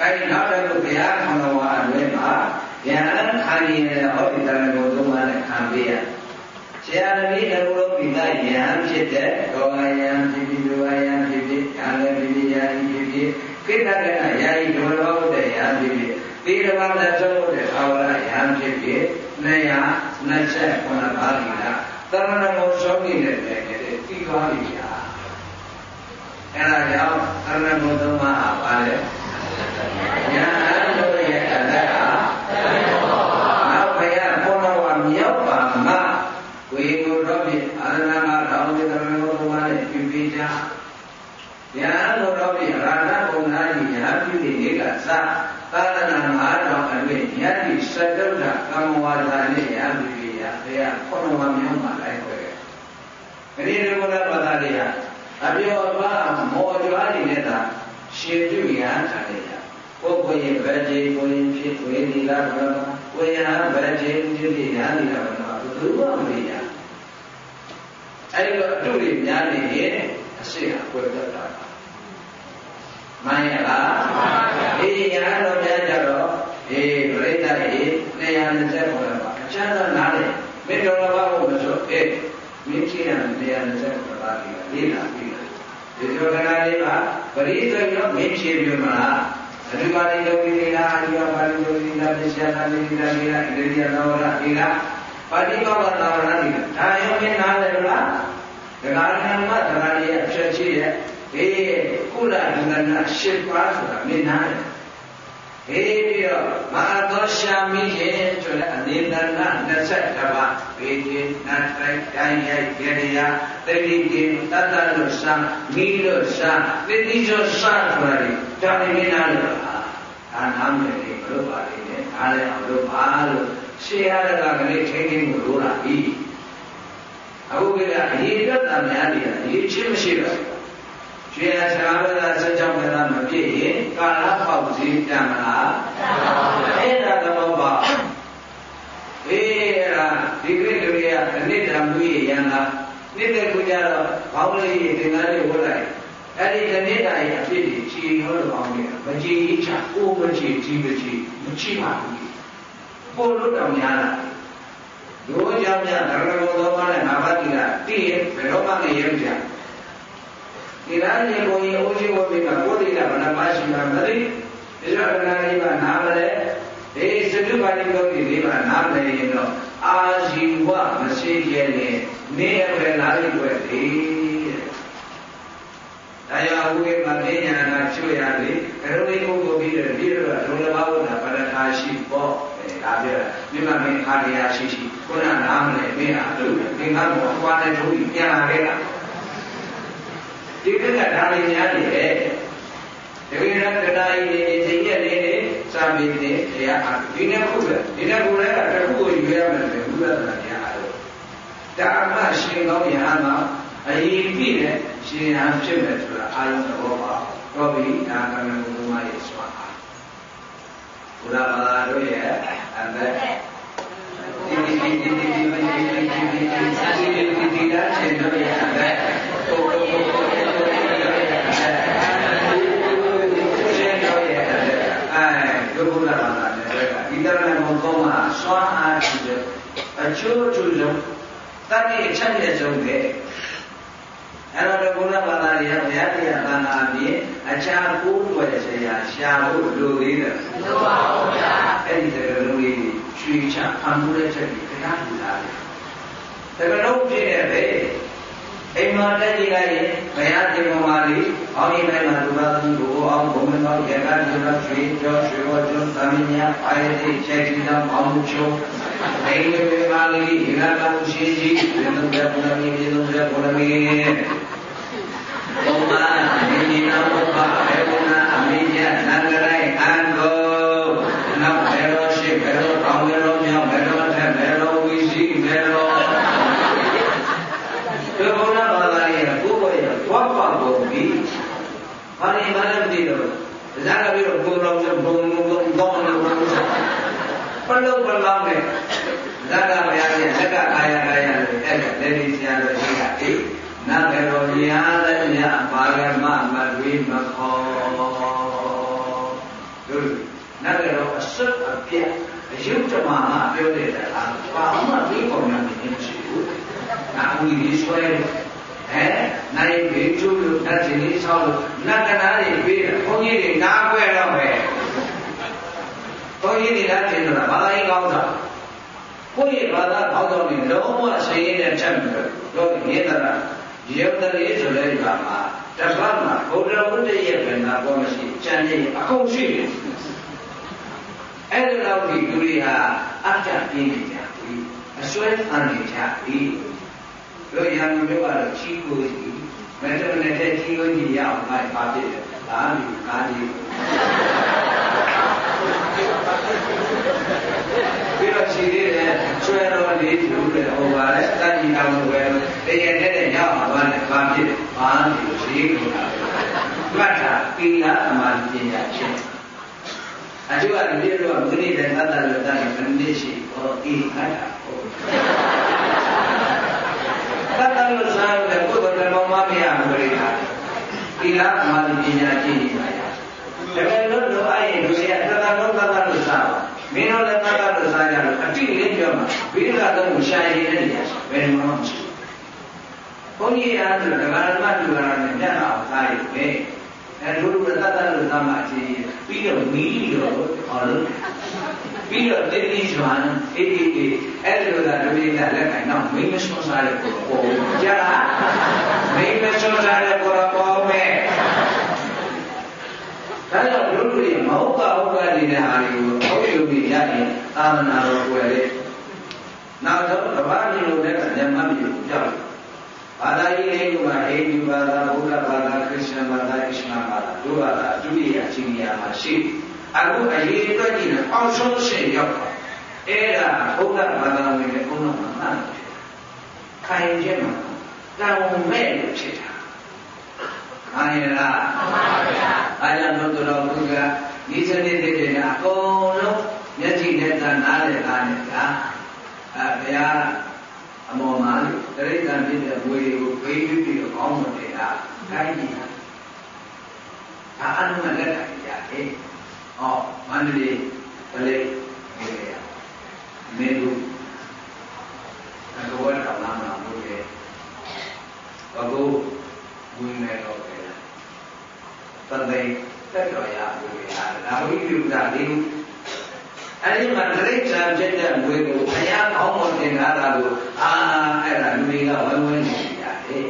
အဲဒီနောက်တော့ဘုရားခေါင်းတော်ဝါအတွင်းမှာဉာ ဏ်ခံရတဲ့ဟောဒီတရဏဂုံသုံးပါးနဲ့ခံပေးရဆရာတပည့်အလိုပိသယံဖြစ်တဲ့ဒေါဂယံဖြစ်ပြီးဒုဝယံဖြစ်ပြီးဉာဏ်လည်းဖြစ်ပြီးယာယီဖြစ်ပြီးကိတ္တကနာယာယီဒုလောဟုတ်တဲ့ယံဖြစ်ပြီးသီရမသတ်ဆုံးတဲ့အာဝရယံဖြစ်ပြီး229ပါးဒီလားတရဏဂုံဆုံးနေတဲ့တည်းကပြီးသွားပြီဗျာအဲဒါကြောင့်တရဏဂုံသုံးပါးဟာပါလေညာလို့ရဲ့အလတ်ဟာနောက်ဘုရားဘုန်းတော်ကမြောက်ပါမဝေကိုတော့ဖြင့်အာရဏမတော်ဒီကရဏဂုံသုံးပါးနဲ့ပြပြကြညာလို့တော့ဖြင့်ရာဏဘုံနာကြီးညာပြုနေတဲ့ကစ သာသနာမဟာတော်အတွေ့ယတ္တိစတုဒ္ဓကမ္မဝါဒနဲ့ရာပြုရဘုရားဘုန်းတော်ကမြောက်ပါလိုက်ခွဲဂရိရဘုရားဘာသာတွေဟာအပြောပါမောကြွားနေတဲ့သာရှင်ပြုရန်ထားတယ်ပုဂ္ဂိုလ်ရဲ့ဗတ္တိကိုရင်ဖြစ်ဝေဒီလာဘရမဝေယံဗတ္တိဖြစ်ဖြစ်ညာဒီလာဘရမဘယ်သူမှမသိရအဲဒီတော့အတုတွေများနေရင်အရှိဟာကွယ်တတ်တာ မှန်ရလားအေးညာတော်များကြတော့အေးပြိဿရေ220ပေါ်လာပါအချမ်းသာနားလေမေတ္တာဘာဘုမဆိုအေးမင်းကြည့်ရမယ်220ပေါ်လာပြီလေးလာပြီဒီလိုကနာလေးပါပရိသေရောမင်းဖြေပြမလားအဓိပါရိလောကိလေလာအဓိပါရိလောကိလာပစ္စယနာလိလာလိလာဣရိယနောရဣလာပါတိဘဝသာဝရတိဒါရောမင်းနားတယ်လားဒကာရဏမဒကာရရဲ့အဖြစ်ရှိရဲ့ ဘေးကုလဒုက္ခနာရှစ်ပါးဆိုတာမင်းနားတယ်ဘေးပြီးတော့မဟာသောရှာမိရဲ့ဆိုတဲ့အနေတနာ22ပါးဘေးကြီးနတ်တိုင်းတိုင်းရဲ့ရေရတိတိကိတတ္တလို့စံမိလို့စံတိတိဆိုစံဆိုတာဒီဒါနေမင်းနားလို့ဒါနားမယ်လေဘလို့ပါလိမ့်မယ်ဒါလည်းအလို့ပါလို့ရှေးရတဲ့ကလေးချင်းချင်းကိုလိုတာပြီအခုကအရေးအတွက်တများတယ်အရေးချင်းမရှိတော့ ကျွေးရဆရာတော်ကစကြောင်းကလာမပြည့်ရင်ကာလပေါက်စီတန်မလားအဲ့ဒါတော့ပါအေးအဲ့ဒါဒီကိလေသာအနိဒံမှုရရန်လားနေတဲ့ကူကြတော့ဘောင်းလေးဒီငါးလေးဝတ်လိုက်အဲ့ဒီတနေ့တိုင်းအဖြစ်ကြီးချီလို့ပေါင်းနေတာမကြည်ချကိုမကြည်ကြီးမကြည်မချီပါဘူးပို့လို့တော့များလားဒုကြောင့်များဓမ္မဘုသောပါနဲ့ငါးပါးတိကတည်ရင်ဘယ်တော့မှမရဲကြ ဒီလားနေကိုရင်အိုးရှိဝတ်ပြီးမှကိုယ်တိကဘဏ္ဍမရှိမှမသိဒီလိုအနာလေးကနားမလဲဒီစတုပါဠိတော်ကြီးလေးကနားမလဲရင်တော့အာဇီဝမရှိရဲ့နဲ့နေရပဲလားလိမ့်ွယ်လေတရားဝိမပညာနာချွတ်ရလေကရုဏီကိုကိုပြီးတော့ဒီလိုကလုံးလဘာဝနာပရထာရှိပေါ့ဒါပြောမိမမင်းခါရယာရှိရှိခုနနားမလဲမင်းအတုသင်္ကန်းကိုအကွာနဲ့ထိုးပြီးပြန်လာခဲ့တာ ဒီကကဒါလေးများနေတယ်တကယ်တော့တရားဤနေချိန်ရက်နေနေစာပေနေတရားအားဒီနေ့ခုပဲဒီနေ့ခုလည်းတခုကိုယူရမယ်ပဲဘုရားတရားအားလို့ဒါမှရှင်ကောင်းရဟန်းမှာအရင်ပြည့်တဲ့ရှင်ဟန်ဖြစ်မယ်ဆိုတာအာရုံသဘောပါတော့ပြီဒါကံကံဘုရားရဲ့စွာအားဘုရားဘာသာတို့ရဲ့အသက်ဒီဒီဒီဒီဒီဒီဒီဒီဒီဒီဒီဒီဒါရှင်တို့ရဲ့အသက်ကိုကိုကိုကိုရှင်တို့ရဲ့အဲဒုက္ခလာတာနဲ့ဒီတရဏဘုံ ကောမှာစွာအားရှိတဲ့အကျိုးအကျိုးဆုံးတတိအချက်ရဲ့ဆုံးပဲအဲ့တော့ဘုရားဘာသာရဲ့ဘုရားတရားဘာသာအပြင်အခြားကိုးွယ်စရာရှာဖို့လိုသေးတယ်လိုပါဘူးဗျာအဲ့ဒီတကယ်လုံးလေးချွေချဖန်မှုတဲ့ချက်ကြီးတရားထူတာလေတကယ်လုံးပြည့်တဲ့ပဲ အိမ်မှာတက်ကြည့်လိုက်ရင်ဘုရားတင်ပေါ်မှာလေအောင်းဒီတိုင်းမှာလူသားသူကိုအောင်ဘုံမတော်ရကကျတော့ရွှေကျော်ရွှေဝကျွန်းသမင်းညာအိုင်တိချက်ကြီးတော့ပေါင်းချုံအိမ်တွေမှာလေဒီကတော်ရှိကြီးဒီလိုပဲဘုရားမြည်ဒီလိုပဲဘုရားမြည်ဘုမာမိနိနာဘုဘာဘေဝနာအမိညသံဃရိုင်အံကိုနောက်ဘေရောရှိဘေရောတောင်းဘေရောမြောက်ဘေရောထက်ဘေရောဝိဇ ဘာလို့မှလည်းမသိတော့ ဇာကပြီးတော့ဘုံတော်ဘုံဘုံဘုံတော့မလို့ဘုံပလုံးပလောင်းနဲ့ဇာကဘုရားရဲ့လက်ကအာရအာရလို့အဲ့ဒါလက်ဒီဆရာတော်ရှိတာအေးနတ်ဘယ်တော်များလည်းမြတ်ပါရမမတွေးမခေါ်တို့နတ်ဘယ်တော်အစွတ်အပြတ်အယုတ်တမမှာပြောနေတာကဘာမှပြီးပေါ်နေမရှိဘူး။နာဦးကြီးဆွဲ အဲနိုင်ဘေးကျိုးလို့နတ်ရှင်လေးဆောက်လို့နတ်ကနာတွေပေးတယ်ဘုန်းကြီးတွေနားကွဲတော့ပဲဘုန်းကြီးတွေလည်းတင်တော့ဘာသာရေးကောင်းတာကိုယ့်ရဲ့ဘာသာကောင်းတော့နေလုံးဝရှင်ရင်းနဲ့ချက်ပြီးတော့ဒီသရရုပ်တလေးဆိုတဲ့အခါမှာတပတ်မှာဘုရားဝတ္တရဲ့ဗန္နာပေါ်မရှိကြံနေအကုန်ရှိတယ်အဲ့ဒီလောက်ဒီလူတွေဟာအတ္တပြင်းနေကြပြီအစွဲခံနေကြပြီ တို့ရံမျိုးကတော့ချီးကိုကြီးမတမနဲ့တဲ့ချီးကိုကြီးရအောင်ငါ့ပါပြည့်တယ်ဒါမှမကားကြီးပြီးတော့ချီးသေးတယ်ဆွဲတော်လေးလူတယ်ဟိုပါလေတန်ကြီးတော်ပဲတရတဲ့တဲ့ရအောင်ပါနဲ့ပါပြည့်ပါလို့ရှိလို့တာမှတ်တာပီလာအမှန်ပညာဖြစ်အကျိုးကဒီလိုတော့မင်းတဲ့သတ္တလို့တတ်တယ်မင်းရှိဟောအေးအဲ့ဒါဟော သတ္တလို့စားတဲ့ပုဂ္ဂိုလ်တော်မမရဘူးလေဟာဒီလားအမှန်ပညာကြည့်နေပါရတကယ်လို့တော့အဲ့ဒီလူတွေကသတ္တလို့သတ္တလို့စားပါမင်းတို့လည်းသတ္တလို့စားကြလို့အတိလေးပြောမှာဘိဓါတော့ရှာရည်တဲ့နေရာဘယ်မှာမှမရှိဘူးဘုန်းကြီးအားဆိုဒကာရမတူလာတယ်ညအောင်စားရပဲအဲတို့တို့သတ္တလို့သားမှအခြေပြီးတော့မီးတော့ဟောလို့ ပြီးတော့တိတိကျွမ်းအေးအေးအေးအဲ့ဒီလိုသာတို့ရင်းကလက်ကင်တော့မိမဆွန်စားတဲ့ကိုပေါ်ကြလားမိမဆွန်စားတဲ့ကိုပေါ်မယ်ဒါကြောင့်တို့တို့ရမဟုတ်ပါဟုတ်ပါနေတဲ့ဟာတွေကိုဟုတ်ယူပြီးရရင်သာမဏေတော်ကိုယ်လေနောက်တော့တပါးကြီးလိုလည်းညမမျိုးကြောက်ဘာသာရေးလေးကဟိန္ဒူဘာသာဗုဒ္ဓဘာသာခရစ်ယာန်ဘာသာအစ္စလာမ်ဘာသာတို့ဘာသာဒုတိယအချင်းရာမှာရှိ အခုအရေးအတွက်ကြီးနဲ့အောက်ဆုံးရှင်ရောက်တာအဲ့ဒါဗုဒ္ဓဘာသာဝင်တဲ့ဘုန်းတော်မှာခိုင်ခြင်းမှာတောင်းမဲ့လို့ဖြစ်တာမှန်ရလားမှန်ပါဗျာအားကြောင့်တို့တော်ဘုရားဒီစနစ်တွေကအကုန်လုံးမျက်စိနဲ့သာနားလည်တာနဲ့ကအဲဘုရားအမော်မှာတရိစ္ဆာန်ဖြစ်တဲ့ဝေတွေကိုပေးပြီးပြီးတော့ကောင်းမွန်တယ်ဟာခိုင်းကြည့်တာဒါအနုမလက်ခံကြတယ်။ ဟောမန္တလေးဗလေနေရမေလူအကောတောင်းလာမှာလို့လေဘဂုဝင်နေတော့ပဲတန်တဲ့တက်တော်ရဘူးရဒါဝိပုဒ္ဒလေးအဲ့ဒီမှာတိရစ္ဆာန်ဖြစ်တဲ့ဝေကိုဘုရားကောင်းမွန်တင်လာတာကိုအာအဲ့ဒါလူတွေကဝန်းဝန်းနေကြတယ်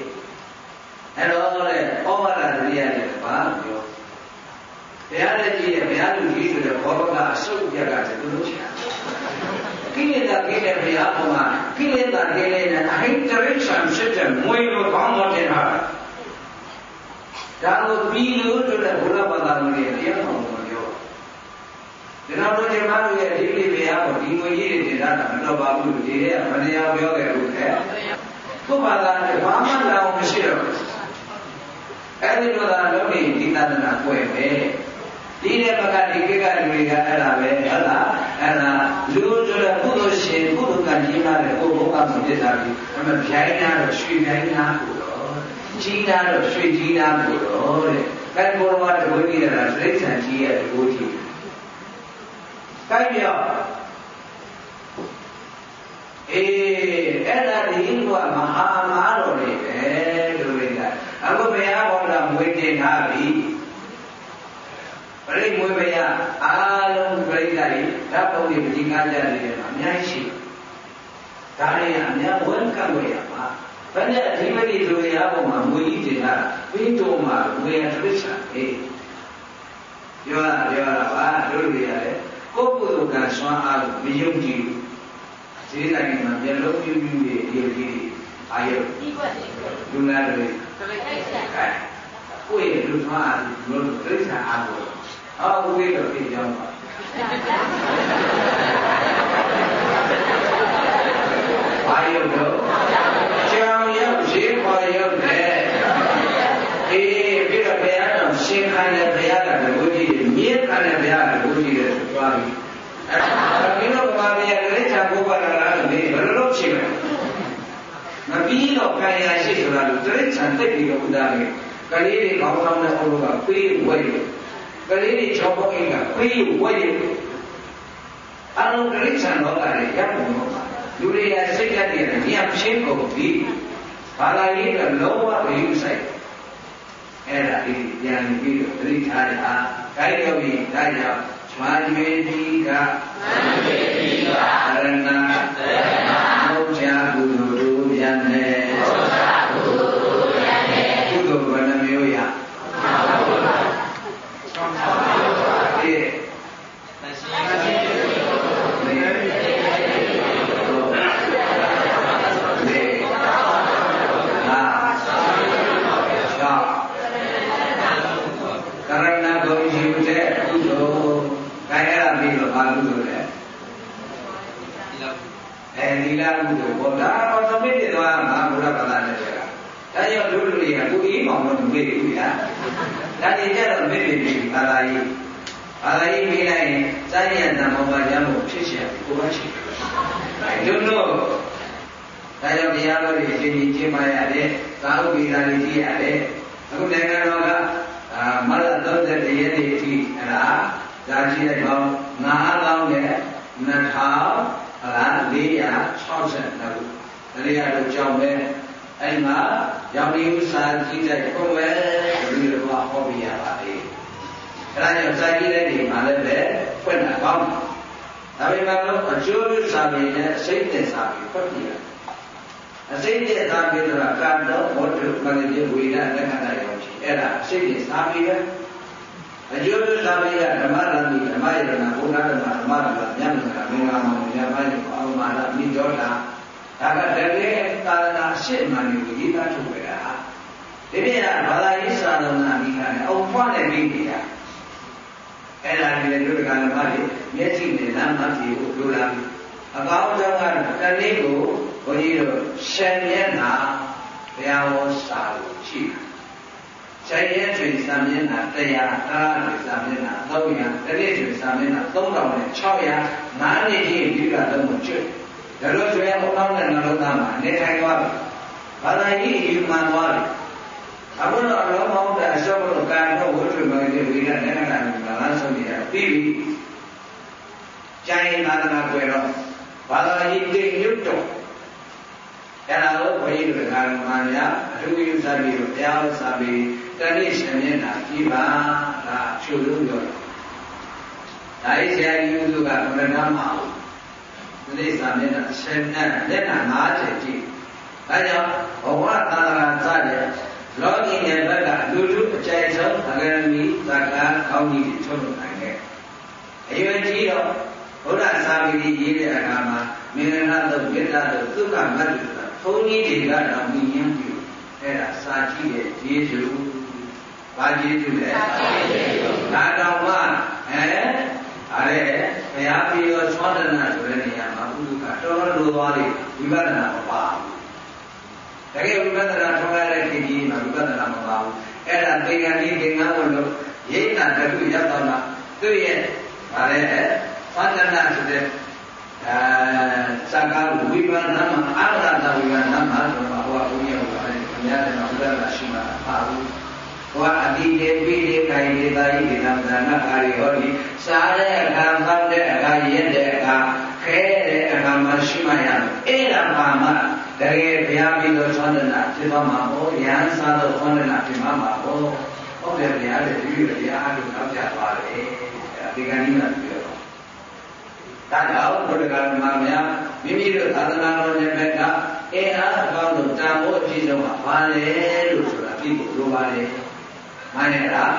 အဲ့တော့လေဩဝါဒတရားတွေဘာပြော ဘုရားလည်းကြည့်ရဘုရားလူကြီးဆိုတဲ့ဘောဘကအစုပ်ပြကတည်းကလို့ရှိတာကိလေသာကိလေဘုရားပေါ်မှာကိလေသာကိလေသာအဟိတရိစ္ဆာန်ဖြစ်တဲ့မွေကိုကောင်းမွန်တင်လာတာဒါကိုပြီးလို့ဆိုတဲ့ဘုရားဘာသာဝင်တွေတရားမှောင်ပြောဒါတော့တို့ဒီမှာတို့ရဲ့ဒီလေးဘုရားကိုဒီငွေကြီးတွေတင်တာမတော်ပါဘူးဒီထဲကမတရားပြောခဲ့လို့ခဲ့သူ့ဘာသာနဲ့ဘာမှလာအောင်မရှိတော့ဘူးအဲ့ဒီလိုသာလုံးနေဒီသဒ္ဒနာကွယ်ပဲ ဒီတဲ့ဘကဒီကိကလူတွေကအဲ့ဒါပဲဟုတ်လားအဲ့ဒါလူဆိုတဲ့ကုသိုလ်ရှင်ကုသိုလ်ကကြီးမားတဲ့ကိုယ်ဘုရားမှာပြစ်တာပြီးအမှဗျိုင်းနာတော့ရွှေဗျိုင်းနာကိုတော့ကြီးနာတော့ရွှေကြီးနာကိုတော့တဲ့အဲ့ဒီဘောရမတဝိပိဒရာစိတ်ဆန်ကြီးရဲ့တကူကြီးကိုင်းပြောအေးအဲ့ဒါဒီကမဟာမာတော်တွေပဲလူတွေကအခုဘုရားဟောတာမွေးတင်ထားပြီ ပြိမွေးဘုရားအားလုံးပြိဿတွေဓာတ်ပုံတွေပဋိကားကြတယ်မှာအများကြီးရှိဒါတွေကအများဝန်ကံဝေရပါဘယ်နဲ့အဓိပတိလူရဘုံမှာမွေးကြီးတင်တာပြီးတော့မှဝေရသစ္စာအေးပြောရပြောရပါတို့တွေရတယ်ကိုယ်ကုသိုလ်ကံစွမ်းအားလို့မယုံကြည်ဘူးဈေးတိုင်းမှာမျက်လုံးပြူးပြူးတွေဒီလိုကြီးအာယုလူနာတွေကိုယ့်ရဲ့လူသားအားလို့ဒိဋ္ဌာအားကို အာဝိတော့ပြင်ကြပါဘာရုပ်တော့ကြောင်ရောက်ရှိပေါ်ရောက်တယ်အေးပြီးတော့ဘုရားတော်ရှင်ခံတယ်ဘုရားတော်ကိုကြည့်မြေခံတယ်ဘုရားတော်ကိုကြည့်တယ်သွားပြီအဲ့ဒီတော့ဘာမရလဲချာကိုပါလာလားလေဘယ်လိုလုပ်ရှိမလဲမပြီးတော့ခံရရှိဆိုတာလို့တရိစ္ဆာန်သိပြီးတော့ဥဒါလေကလေးတွေကောင်းကောင်းနဲ့ဘုရားပေးဝဲတယ် ကလေးတွေချောပေါ်အိမ်ကပေးဝဲရအလုံးတိရစ္ဆာန်တော့ကလည်းရပ်ပုံတော့လူတွေကစိတ်ဓာတ်တွေညံ့ချင်းကုန်ပြီးဘာသာရေးကလုံးဝမယူဆိုင်အဲ့ဒါဒီပြန်ပြီးတော့သတိထားရတာခိုင်းတော့ပြီးဒါကြောင့်ကျွမ်းကျွေးဒီကကျွမ်းကျွေးဒီကရဏရဏဘုရားကုသိုလ်တို့ပြန်နေဘုရားကုသိုလ်တို့ပြန်နေကုသိုလ်ဘယ်နှမျိုးရဒီကရဏဂုံယူတဲ့ကုသိုလ်ခိုင်းရပြီးတော့ဘာကုသိုလ်လဲ အဲဒီလာကုသိုလ်ဘောဒါတော့သမီးတွေတော့ငါဘုရားဘာသာနဲ့ပြောတာဒါကြောင့်လူလူတွေကကိုအေးမောင်တော့မေ့ပြီဗျာဒါတွေကြတော့မေ့ပြီဘာသာရေးဘာသာရေးမေးလိုက်ရင်စာရည်တန်မောပါရမို့ဖြစ်ရှင်ကိုယ်ရှိတယ်လူတို့ဒါကြောင့်တရားတော်တွေရှင်းကြီးကျင်းပရတယ်သာဥပိသာတွေကြည့်ရတယ်အခုနိုင်ငံတော်ကအာမလ30ရက်နေ့အထိအဲ့ဒါဒါကြည့်လိုက်တော့ငါးကောင်းတဲ့2000 ဟလား462ခုတရားတော်ကြောင့်ပဲအဲ့မှာရောင်ရည်ဥစာကြည့်တဲ့ပုံပဲဒီလိုကဟောပြရပါတယ်အဲ့ဒါကြောင့်စာကြည့်တဲ့ဒီမှာလည်းပဲဖွင့်တာကောင်းဒါပေမဲ့လို့အကျိုးပြုစာပေနဲ့အစိမ့်တဲ့စာပေဖွင့်ပြရတယ်အစိမ့်တဲ့စာပေဆိုတာကာတော့ဘောဓုမဂ္ဂတိဝိဒလက္ခဏာရောရှိအဲ့ဒါအစိမ့်တဲ့စာပေပဲ အကျိုးပြုစာပေကဓမ္မရဏိဓမ္မယရဏဘုရားဓမ္မဓမ္မရဏမြတ်မြတ်မင်္ဂလာမောင်မြတ်ပိုင်းကိုအောမာရမိတော်တာဒါကတကယ်သာသနာရှစ်မှန်ကိုရေးသားထုတ်ခဲ့တာဒီပြကဘာသာရေးစာလုံးနာမိခါနဲ့အုံဖွားနဲ့ပြီးနေတာအဲ့ဒါဒီလေတို့ကလည်းမလေးမျက်စိနဲ့လမ်းမပြေကိုပြောလာပြီအကောင်းဆုံးကတော့တနေ့ကိုဘုန်းကြီးတို့ရှင်မျက်နာဘုရားဟောစာ လို့ရှိတယ်ဆိုင်ရဲကျွေစာမျက်နှာ100တားတွေစာမျက်နှာ300တနေ့ကျွေစာမျက်နှာ3600နဲ့600နားနေကြီးဒီကတော့မကျွတ်ဒါလို့ဆိုရင်ဘုရားနဲ့နှလုံးသားမှာနေထိုင်သွားပြီဘာသာရေးယူမှန်သွားပြီအခုတော့အလုံးမောင်းတဲ့အစောကတော့ကာတော့ဝိထုမဂ္ဂိဝိရနဲ့နာနာဘာသာဆုံးရပြီးပြီကျန်ရင်သာသနာကွယ်တော့ဘာသာရေးတိညွတ်တော့အဲ့ဒါကိုဘုန်းကြီးတို့ကမှန်များအထူးယူဆပြီးတော့တရားဟောစာပြီး တဏှိရှင်မျက်နှာကြီးပါဒါဖြူလို့ပြောတယ်ဒါဤဆရာကြီးဥစုကဘုရားနာမအောင်တဏှိစာမျက်နှာရှင်မျက်နှာမျက်နှာ50ကြည့်ဒါကြောင့်ဘဝသာသနာစတဲ့လောကီရဲ့ဘက်ကအတူတူအကျိုင်ဆုံးအဂရမီသက္ကာကောင်းကြီးထုတ်လုပ်နိုင်ခဲ့အရွယ်ကြီးတော့ဘုရားစာပေရေးတဲ့အခါမှာမင်္ဂလာသုတ်မေတ္တာသုတ်ဒုက္ခမတ္တဆိုတာဘုန်းကြီးတွေကတော့မြင်ရင်းပြုအဲ့ဒါစာကြည့်တဲ့ကျေးဇူး ဘာကျေးဇူးလဲဒါတော့မှအဲအားလေဘုရားပြေရောသောဒနာဆိုတဲ့နေရာမှာဘုဒ္ဓကတော်တော်လိုသွားလိဝိပဿနာမပါဘူးတကယ်ဝိပဿနာထောက်ရတဲ့ခေတ်ကြီးမှာဝိပဿနာမပါဘူးအဲ့ဒါသင်္ကန်းကြီးသင်္ကန်းဝင်လို့ရိတ်တာတခုရပ်သွားတာသူ့ရဲ့ဗါလဲသောဒနာဆိုတဲ့အဲစကားဝိပဿနာမှာအာရတဝိပဿနာမှာဆိုတော့ဟောဘုရားဟောတယ်ခင်ဗျားလည်းဥဒ္ဒရာရှိမှာပါဘူး ဟောအတိတေပိတေခိုင်ဒေတာယိဒေနာသနာကာရီဟောဒီစားတဲ့အခါသောက်တဲ့အခါရက်တဲ့အခါခဲတဲ့အခါမှာရှိမှရအဲ့ဒါပါမှတကယ်ဘုရားပြီးတော့သောန္ဒနာဖြစ်သွားမှာဟောရဟန်းစားတော့သောန္ဒနာဖြစ်မှာပါဟောဟုတ်တယ်ဗျာတဲ့ဒီလိုတရားအားထုတ်တော့ပြသွားတယ်ဒီကနေ့မှပြောတော့ဒါကြောင့်ဘုရားကဓမ္မများမိမိတို့သာသနာတော်ရဲ့ဘက်ကအင်အားအကောင်းဆုံးတန်ဖိုးအပြည့်စုံပါဘာလဲလို့ဆိုတာပြီးဖို့လိုပါလေ မှန်ရဲ့လား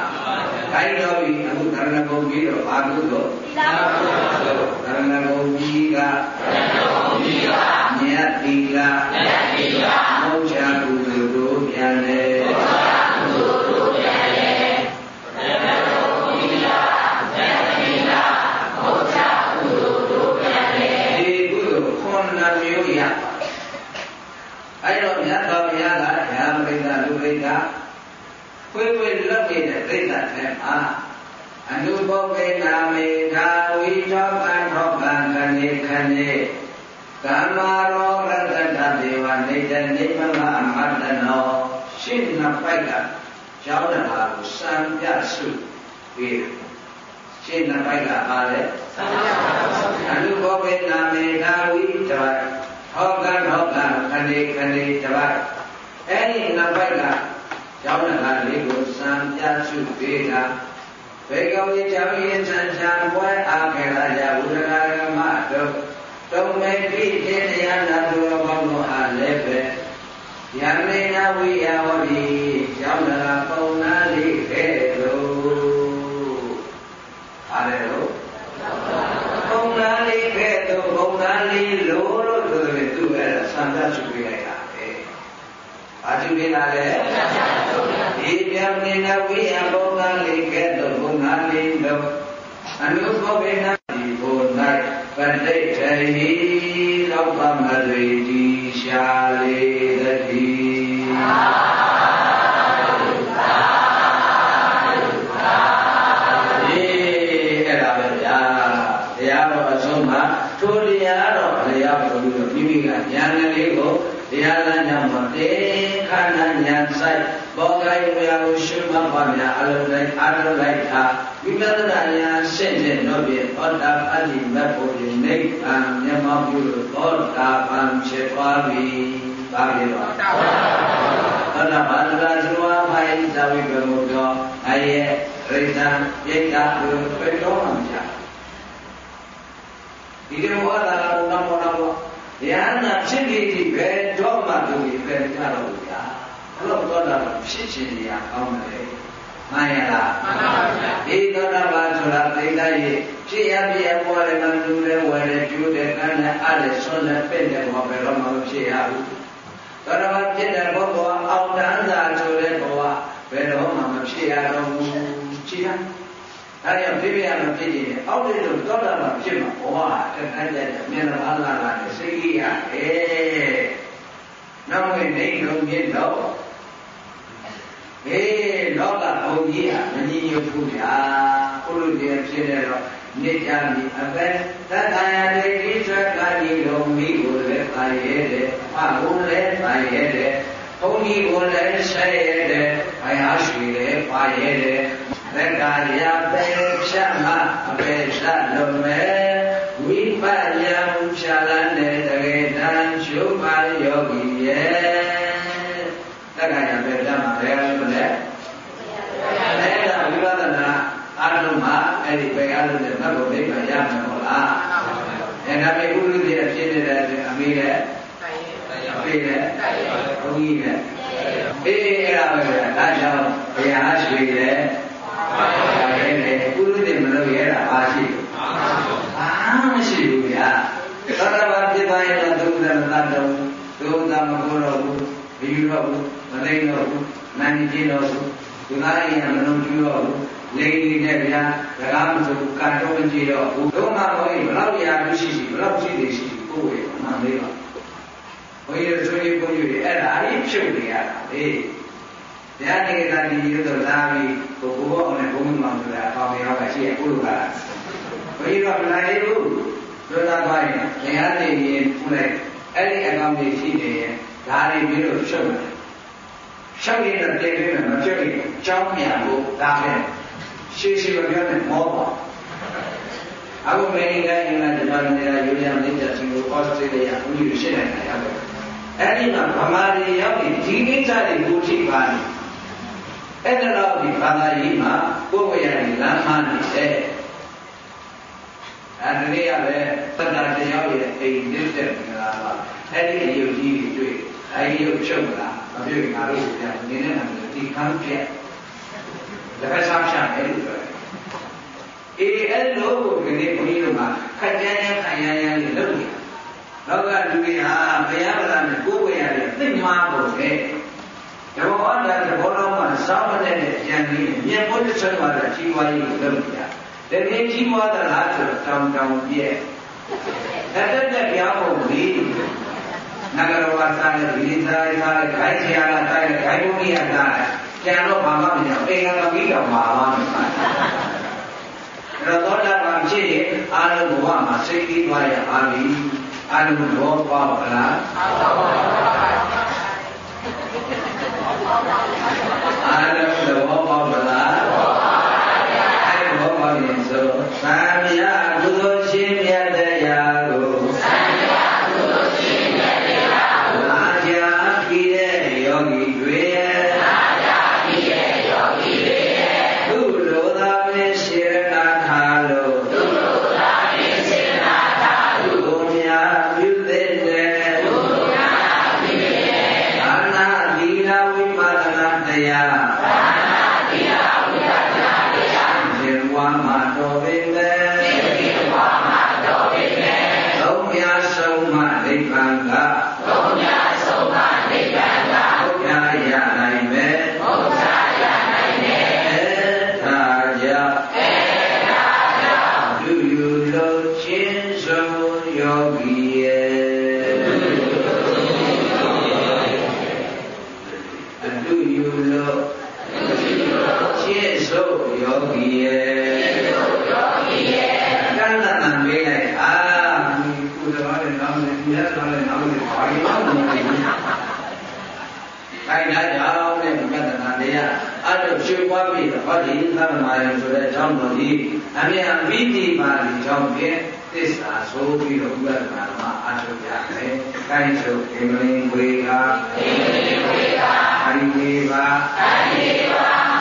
ခိုင်းတော်ပြီအခုသရဏဂုံကြီးတော့ဘာလို့လို့သီလဘုရားသရဏဂုံကြီးကမြတ်တိကမောချာကုသိုလ်တို့ပြန်လေဒီကုသိုလ်ခွန်နာမျိုးရပါအဲ့တော့မြတ်စွာဘုရားကဓမ္မပိဋကလူပိဋက ခွေးခွေးလွတ်နေတဲ့ပိဋကထဲမှာအနုဘောကေနာမေသာဝိသောကံထောကံခဏေခဏေသကမ္မာရောရတ္တဒေဝနေတနိမမအမတ္တနောရှင်းနှစ်ပိုက်ကကျောင်းတော်ကိုစံပြစုပြီးရှင်းနှစ်ပိုက်ကပါလေစံပြစုအနုဘောဝေနာမေကာဝိတဝဟောကဟောကခဏေခဏေတဝအဲ့ဒီနှစ်ပိုက်က ကျောင်းတော်လေးကိုစံပြစုပြီးတာဘေကဝေကြောင့်ယဉ်ဆန်ချံပွဲအားခေရယဝုဒရာဂမတို့တုံမေတိတေနယနာတုဘောင်းတို့အားလည်းပဲယမေနဝိယဝတိကျောင်းတော်ပုံနာလေးခဲ့လို့အားလည်းလို့ပုံနာလေးခဲ့တော့ပုံနာလေးလို့လို့ဆိုရင်သူအဲ့ဒါစံပြစုပြလိုက်တာပဲဘာကြည့်နေတာလဲဒီပြောင်း နေတဲ့ဝိယဘုံသားလေးကဲ့သို့ဘုံသားလေးတို့အနုဘောဝေနဒီဘုံ၌ပဋိဋ္ဌိလောကမရိတိရှာလေတည်းအေးအဲ့ဒါပဲဗျာတရားတော်အဆုံးမှာထိုတရားတော်ဘုရားပြောပြီးတော့မိမိကဉာဏ်ကလေးကိုတရား ဂိုင်းဝေယကိုရှုမှတ်ပါများအလုံးလိုက်အလုံးလိုက်တာဝိပဿနာဉာဏ်ရှင်းတဲ့တော့ပြဟောတာအတိမတ်ဖို့ဒီနိဗ္ဗာန်မျက်မှောက်ပြုလို့သောတာပန်ဖြစ်သွားပြီ။ဘာဖြစ်သွားလဲ။သောတာပန်ကသုဝါမိုင်းဇာဝိကမုသောအယေရိသံပိဋကဘုပြေတော်မှာကြာ။ဒီလိုဝါဒနာဘုံနာမောနာဘောဉာဏ်နာဖြစ်ပြီးဒီပဲတော့မှသူဒီပဲကြတော့ ဗျာ။ဘလို့သောတာပန်ဖြစ်ခြင်းရအောင်တယ်။မှန်ရလားမှန်ပါဗျာဒီသောတာပန်ဆိုတာသိတဲ့ရဲ့ဖြစ်ရပြည့်ပေါ်တယ်မှလူလဲဝယ်တယ်ကျိုးတယ်ကမ်းတယ်အားတယ်ဆွမ်းတယ်ပင့်တယ်ဘာပဲတော့မဖြစ်ရဘူးသောတာပန်ဖြစ်တဲ့ဘဝအောင်တန်းသာဆိုတဲ့ဘဝဘယ်တော့မှမဖြစ်ရတော့ဘူးရှိလားအဲဒါကြောင့်ပြပြရမဖြစ်နေတယ်အောက်တဲ့လို့သောတာပန်ဖြစ်မှာဘဝတစ်ခါတည်းမျက်နှာအားလာလာနဲ့စိတ်ကြီးရတယ် နောက်ဝင်နေလုံးမြင့်တော့ဟေးလောကဘုံကြီးဟာမညီညွတ်ဘူးဗျာဘုလိုတည်းဖြစ်နေတော့နေကြပြီအပဲသတ္တယတိတိသက္ကာတိလုံးမိကိုလည်းပါရဲတယ်အဘကိုလည်းပါရဲတယ်ဘုန်းကြီးကိုလည်းဆက်ရဲတယ်ဘုရားရှိလည်းပါရဲတယ်သက္ကာယပေဖြတ်မှအပေဖြတ်လုံးမဲ့ဝိပယံဖြာလန်းတဲ့တကယ်တမ်းရှုပါယောဂီရဲ့သက္ကာယပေဖြတ်မှဘယ်လိုလဲအဲ့ဒါဝိပဿနာအားလုံးမှာအဲ့ဒီဘယ်အားလုံးနဲ့ဘတ်ကိုနိဗ္ဗာန်ရမယ်ဟုတ်လား အဲ့ဒါပေဥပ္ပဒေဖြစ်နေတဲ့အမေနဲ့အဖေနဲ့ဘုန်းကြီးနဲ့အေးအဲ့ဒါပဲဒါကြောင့်ဘုရားရှိတယ်အဲ့ဒီဥပ္ပဒေမလို့ရတာအားရှိအားမရှိဘူးဗျာသတ္တဝါဖြစ်သွားရင်တော့ဒုက္ခမတတ်တော့ဒုက္ခမကိုတော့ဘူးမယူတော့ဘူးမသိတော့ဘူးနာနေကြတော့ဘူးဒီကားရင်မလုံးကျူတော့ဘူး လိန်နေတဲ့ဗျာဒကာမဆိုကတော့မကြည့်တော့ဘူးတော့မှဘုန်းကြီးဘလောက်ရာလူရှိရှိဘလောက်ရှိနေရှိကိုယ်ရဲ့မှန်လေးပါဘုန်းကြီးတို့ဆိုရင်ဘုန်းကြီးတွေအဲ့ဒါအရင်ဖြုတ်နေရတာလေတရားနေတာဒီလိုတော့လာပြီးဘုဘောအောင်နဲ့ဘုံမောင်ဆိုတာအပေါင်းရောကရှိရကိုလိုကဘုန်းကြီးတို့မလာရဘူးတို့လာပါရင်တရားနေရင်ဖူးလိုက်အဲ့ဒီအကောင်တွေရှိနေရင်ဒါတွေပြီးတော့ဖြုတ်တယ်ရှောက်ရည်တဲ့ပြည့်ပြည့်မဖြစ်ဘူးကြောင်းမြန်ဖို့ဒါပဲ ရှေးရှေးပြောနေမောပါအခုမေရိကန်အင်္ဂလန်ဂျပန်နေတာယူရီးယားမလေးရှားစင်ကာပူဩစတြေးလျဦးယူရှင်းနေတာရတယ်အဲ့ဒီမှာဗမာတွေရောက်ပြီးဒီကိစ္စတွေကိုထိပါနေအဲ့ဒါတော့ဒီဘာသာရေးမှာကိုယ်ဝေရည်လမ်းမနေတယ်အဲ့ဒီရပဲတတတရားရဲ့အိမ်နေတဲ့မင်္ဂလာပါအဲ့ဒီအယုတ်ကြီးတွေတွေ့အဲ့ဒီရုပ်ချုပ်လာမပြုတ်ငါတို့ကနင်းနေတယ်ဒီခံပြက် လက်ဖက်စားဖြတ်တယ်လို့ပြောတယ်အေးအဲ့လိုကိုဒီနေ့ဘုန်းကြီးတို့ကခက်ကြမ်းကြမ်းခံရရလေးလုပ်နေနောက်ကလူတွေဟာဘုရားဗလာနဲ့ကိုယ်ဝေရတယ်သိမှားပုံပဲဒါဘောဟောတာဘောလုံးမှာစောင်းတဲ့ဉာဏ်ကြီးမြင်ဖို့တစ်ချက်မှလည်းကြီးပွားရေးကိုလုပ်ကြတယ်တကယ်ကြီးပွားသလားဆိုတော့တောင်တောင်ပြည့်အဲ့တဲ့ပြောင်းပုံလေးနဂရဝါစားတဲ့ဒီစားရစားတဲ့ခိုင်ချရာလာစားတဲ့ခိုင်ဘုံကြီးရစားတဲ့ ကျန်တော့ဘာမှမပြောအိမ်ကပြီးတော့မှာပါမယ်ရသောတာပန်ဖြစ်ရင်အာရုံဘဝမှာစိတ်ကြီးသွားရပါပြီအလုံးဘောပေါက်လားအလုံးသဘော ကြောင့်နဲ့ကန္တနာတရားအဲ့တော့ရွှေပွားပြီးတော့ဟောဒီသမမာယဆိုတဲ့အကြောင်းတော်ကြီးအမြင်ဝိတိပါဠိကြောင့်ဖြင့်သစ္စာဆိုပြီးတော့ဥပဒနာမှာအထုကြတယ်။ကိုင်းဆိုအင်္ဂလိပ်ဝေကအင်္ဂလိပ်ဝေကအရိဝေကအရိဝေက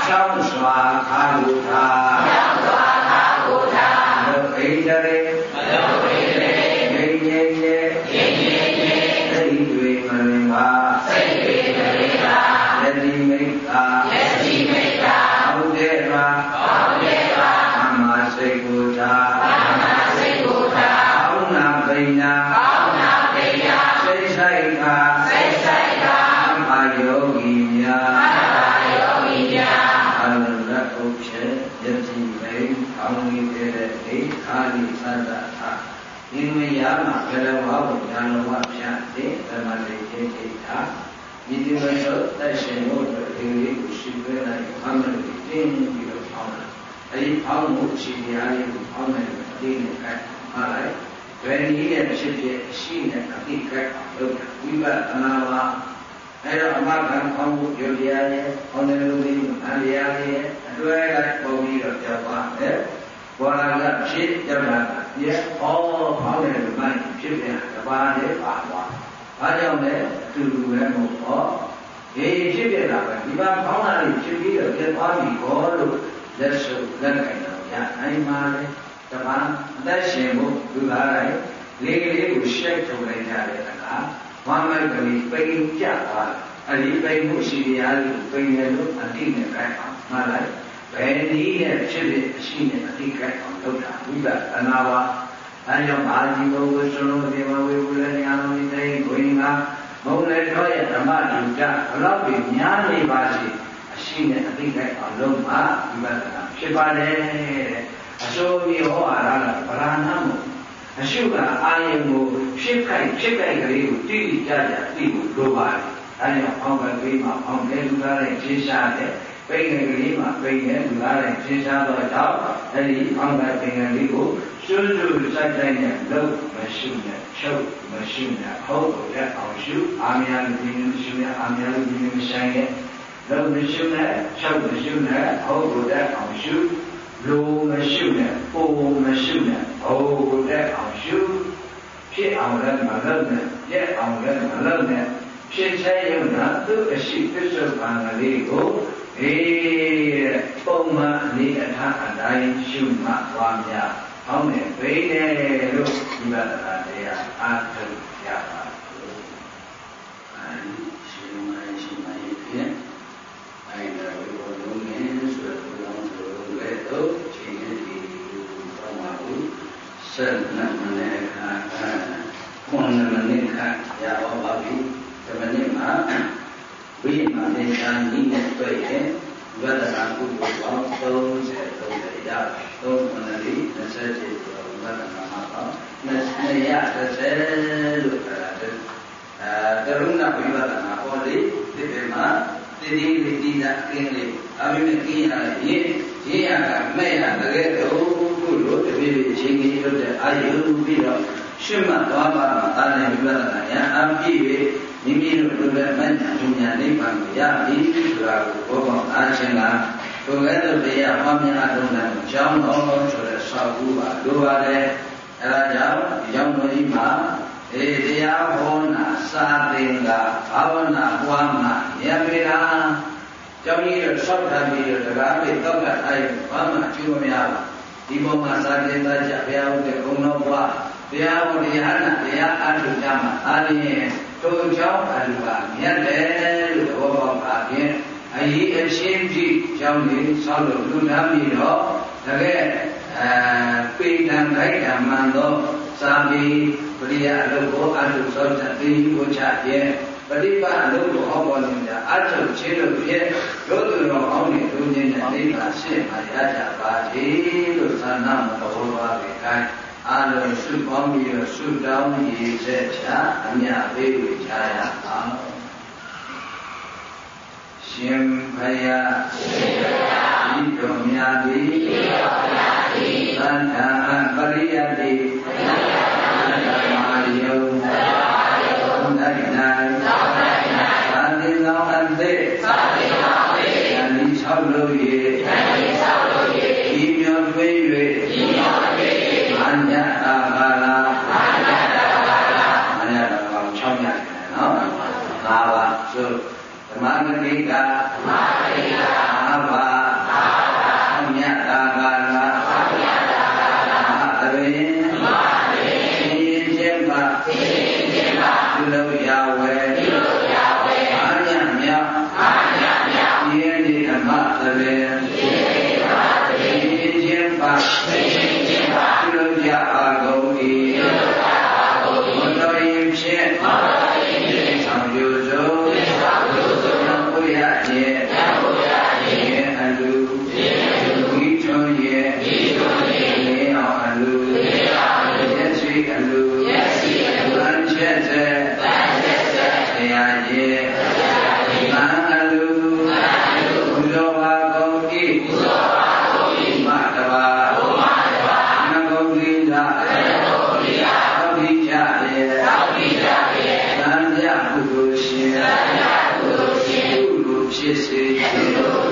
ချောင်းစွာခါလူသာချောင်းစွာခါလူသာမလုဣန္ဒရေမလုဣန္ဒရေငြိမ့်ငြိမ့်ငြိမ့်ငြိမ့်ငြိမ့်ငြိမ့်စိတ်တွေမလင်ပါစိတ်တွေမလင်ပါ လက်ဒီမိ တရားလေးကိုဖောင်းနေတယ်အတင်းနဲ့ကတ်ပါလိုက်ဘယ်နည်းနဲ့ဖြစ်ဖြစ်ရှိနေအတိကတ်လုပ်တာဝိပဿနာပါအဲတော့အမခံဖောင်းမှုယောတရားရဲ့ဖောင်းတယ်လို့ဒီအန္တရားရဲ့အတွဲကပုံပြီးတော့ကြောက်ပါတယ်ဘောလာကဖြစ်ကြတာဒီဟောဖောင်းတယ်လို့မှဖြစ်ပြန်တပါးနဲ့ပါသွားဘာကြောင့်လဲအတူတူပဲမို့ဟောဒီဖြစ်ပြတာပဲဒီမှာဖောင်းတာလေးဖြစ်ပြီးတော့ပြသွားပြီဟောလို့လက်ဆုပ်လက်ကင်တော့ ရနိုင်ပါလေတပန်းအသက်ရှင်ဖို့လူသားတိုင်းလေးကလေးကိုရှက်ထုံလိုက်ကြတဲ့အခါဝမ်းမိုက်ကလေးပိန်ကြသွားအဲ့ဒီပိန်မှုရှိတရားလေးကိုပိန်ရလို့အတိနဲ့ကြိုက်အောင်မှတ်လိုက်ဘယ်နည်းနဲ့ဖြစ်ဖြစ်အရှိနဲ့အတိကြိုက်အောင်လုပ်တာဝိပဿနာပါအဲကြောင့်အာဇီဘဝစလုံးဒီမဝေဝလညာလုံးဒီတိုင်းကိုင်းကမုံလေတော်ရဲ့ဓမ္မလူကြဘလောက်ပင်များနေပါစေအရှိနဲ့အတိကြိုက်အောင်လုပ်မှဝိပဿနာ ဖြစ်ပါတယ်တဲ့အစိုးရဟောအားလားဗราဏမို့အရှုကအာယုံကိုဖြစ်ခိုက်ဖြစ်ခိုက်ကလေးကိုတိတိကျကျသိဖို့လိုပါတယ်အဲကြောင့်အောက်ကလေးမှာအောက်လေးလူသားတဲ့ခြေရှားတဲ့ပိန်ငယ်ကလေးမှာပိန်ငယ်လူသားတဲ့ခြေရှားတော့ကြောင့်အဲဒီအောက်ကပိန်ငယ်လေးကိုကျွတ်ကျွတ်စိုက်တိုင်းနဲ့လုံးမရှိနဲ့ချုပ်မရှိနဲ့ဟုတ်တဲ့အောင်ရှုအာမယာလူကြီးမရှိနဲ့အာမယာလူကြီးမဆိုင်ရဲ့ လုံးမရှိနဲ့ချုပ်မရှိနဲ့ဟုတ်တဲ့အောင်ရှုလူမရှိနဲ့ပုံမရှိနဲ့ဟုတ်တဲ့အောင်ရှုဖြစ်အောင်လည်းမလုပ်နဲ့ပြက်အောင်လည်းမလုပ်နဲ့ဖြစ်ချဲရုံကသူ့အရှိသစ္စာပံကလေးကိုအေးပုံမှန်အနေအထားအတိုင်းရှုမှတ်သွားများဟောင်းနေဘိနေလို့ဒီပါဒနာတရားအားထုတ်ရပါဘူး။အဲဒီရှင်မရှိမရှိဖြင့်အဲဒီလိုလုံးငယ်ဆိုတဲ့ဘုရားဆို တဲ့တော့ချိန်ရည်ဒီတော့မှာဘူးဆက်နမနဲ့ခါခွန်နမနဲ့ခါရပါပါပြီ။ဒီမနေ့မှာဝိမာနေသာနိနဲ့တွေ့ရဲ့ဝဒနာကုသိုလ်ပေါင်း33ရသုံးခဏလေး27ကျော်ဝဒနာမှာပေါ့230လို့ခေါ်တာအဲကရုဏာဝိပဿနာဟောလေဒီပေမှာတည်တည်လေးတည်တာကင်းလေးအမိမကင်းရရင် ရင်းရကမဲ့ရတကယ်တော့ကုလို့တပည့်ချင်းကြီးလုပ်တဲ့အာယုပြီးတော့ရှုမှတ်သွားပါမှာအာရဝိပဿနာဉာဏ်အပြည့်၍မိမိတို့တို့လည်းမဉ္ဇဏ်ဉာဏ်နိဗ္ဗာန်ကိုရပြီဆိုတာကိုဘောပေါင်းအားခြင်းကကိုယ်ကဲ့သို့တရားဟောမြတ်တော်တဲ့ကျောင်းတော်ဆိုတဲ့စာကူပါလိုပါတယ်အဲဒါကြောင့်ဒီကျောင်းတော်ကြီးမှာအေးတရားဟောနာစာသင်္ကဘာဝနာပွားမှာရပေလား ကျောင်းကြီးတော့ဆောက်ထားပြီးတော့တရားပြေတောက်ကထားရင်ဘာမှကျိုးမရပါဒီပေါ်မှာစာသင်သားကြဘုရားဟုတ်တဲ့ဘုံတော်ဘွားတရားဟောတရားနာတရားအားထုတ်ကြမှာအားလျင်ထို့ကြောင့်အလူပါမြတ်တယ်လို့သဘောပေါက်ပါဖြင့်အရေးအချင်းကြီးကျောင်းလေးဆောက်လို့လူသားပြီးတော့တကယ်အဲပေတံခိုက်တံမှန်သောစာပေပရိယအလုပ်ကိုအထုသောတတိဝချဖြင့် ပရိပတ်အလုပ်ကိုဟောပေါ်နေကြအထုချင်းတို့ဖြင့်တို့သူတော်ကောင်းတွေလူချင်းနဲ့အိဗာရှင်းမှရကြပါစေလို့သာနာမတော်ပါပဲခိုင်းအာလုံးစုပေါင်းပြီးတော့စုတောင်းရည်ချက်ချအမြပေးဝေချရအောင်ရှင်ဖယားရှင်ဖယားဤတော်များသည်ဤတော် ဓမ္လ်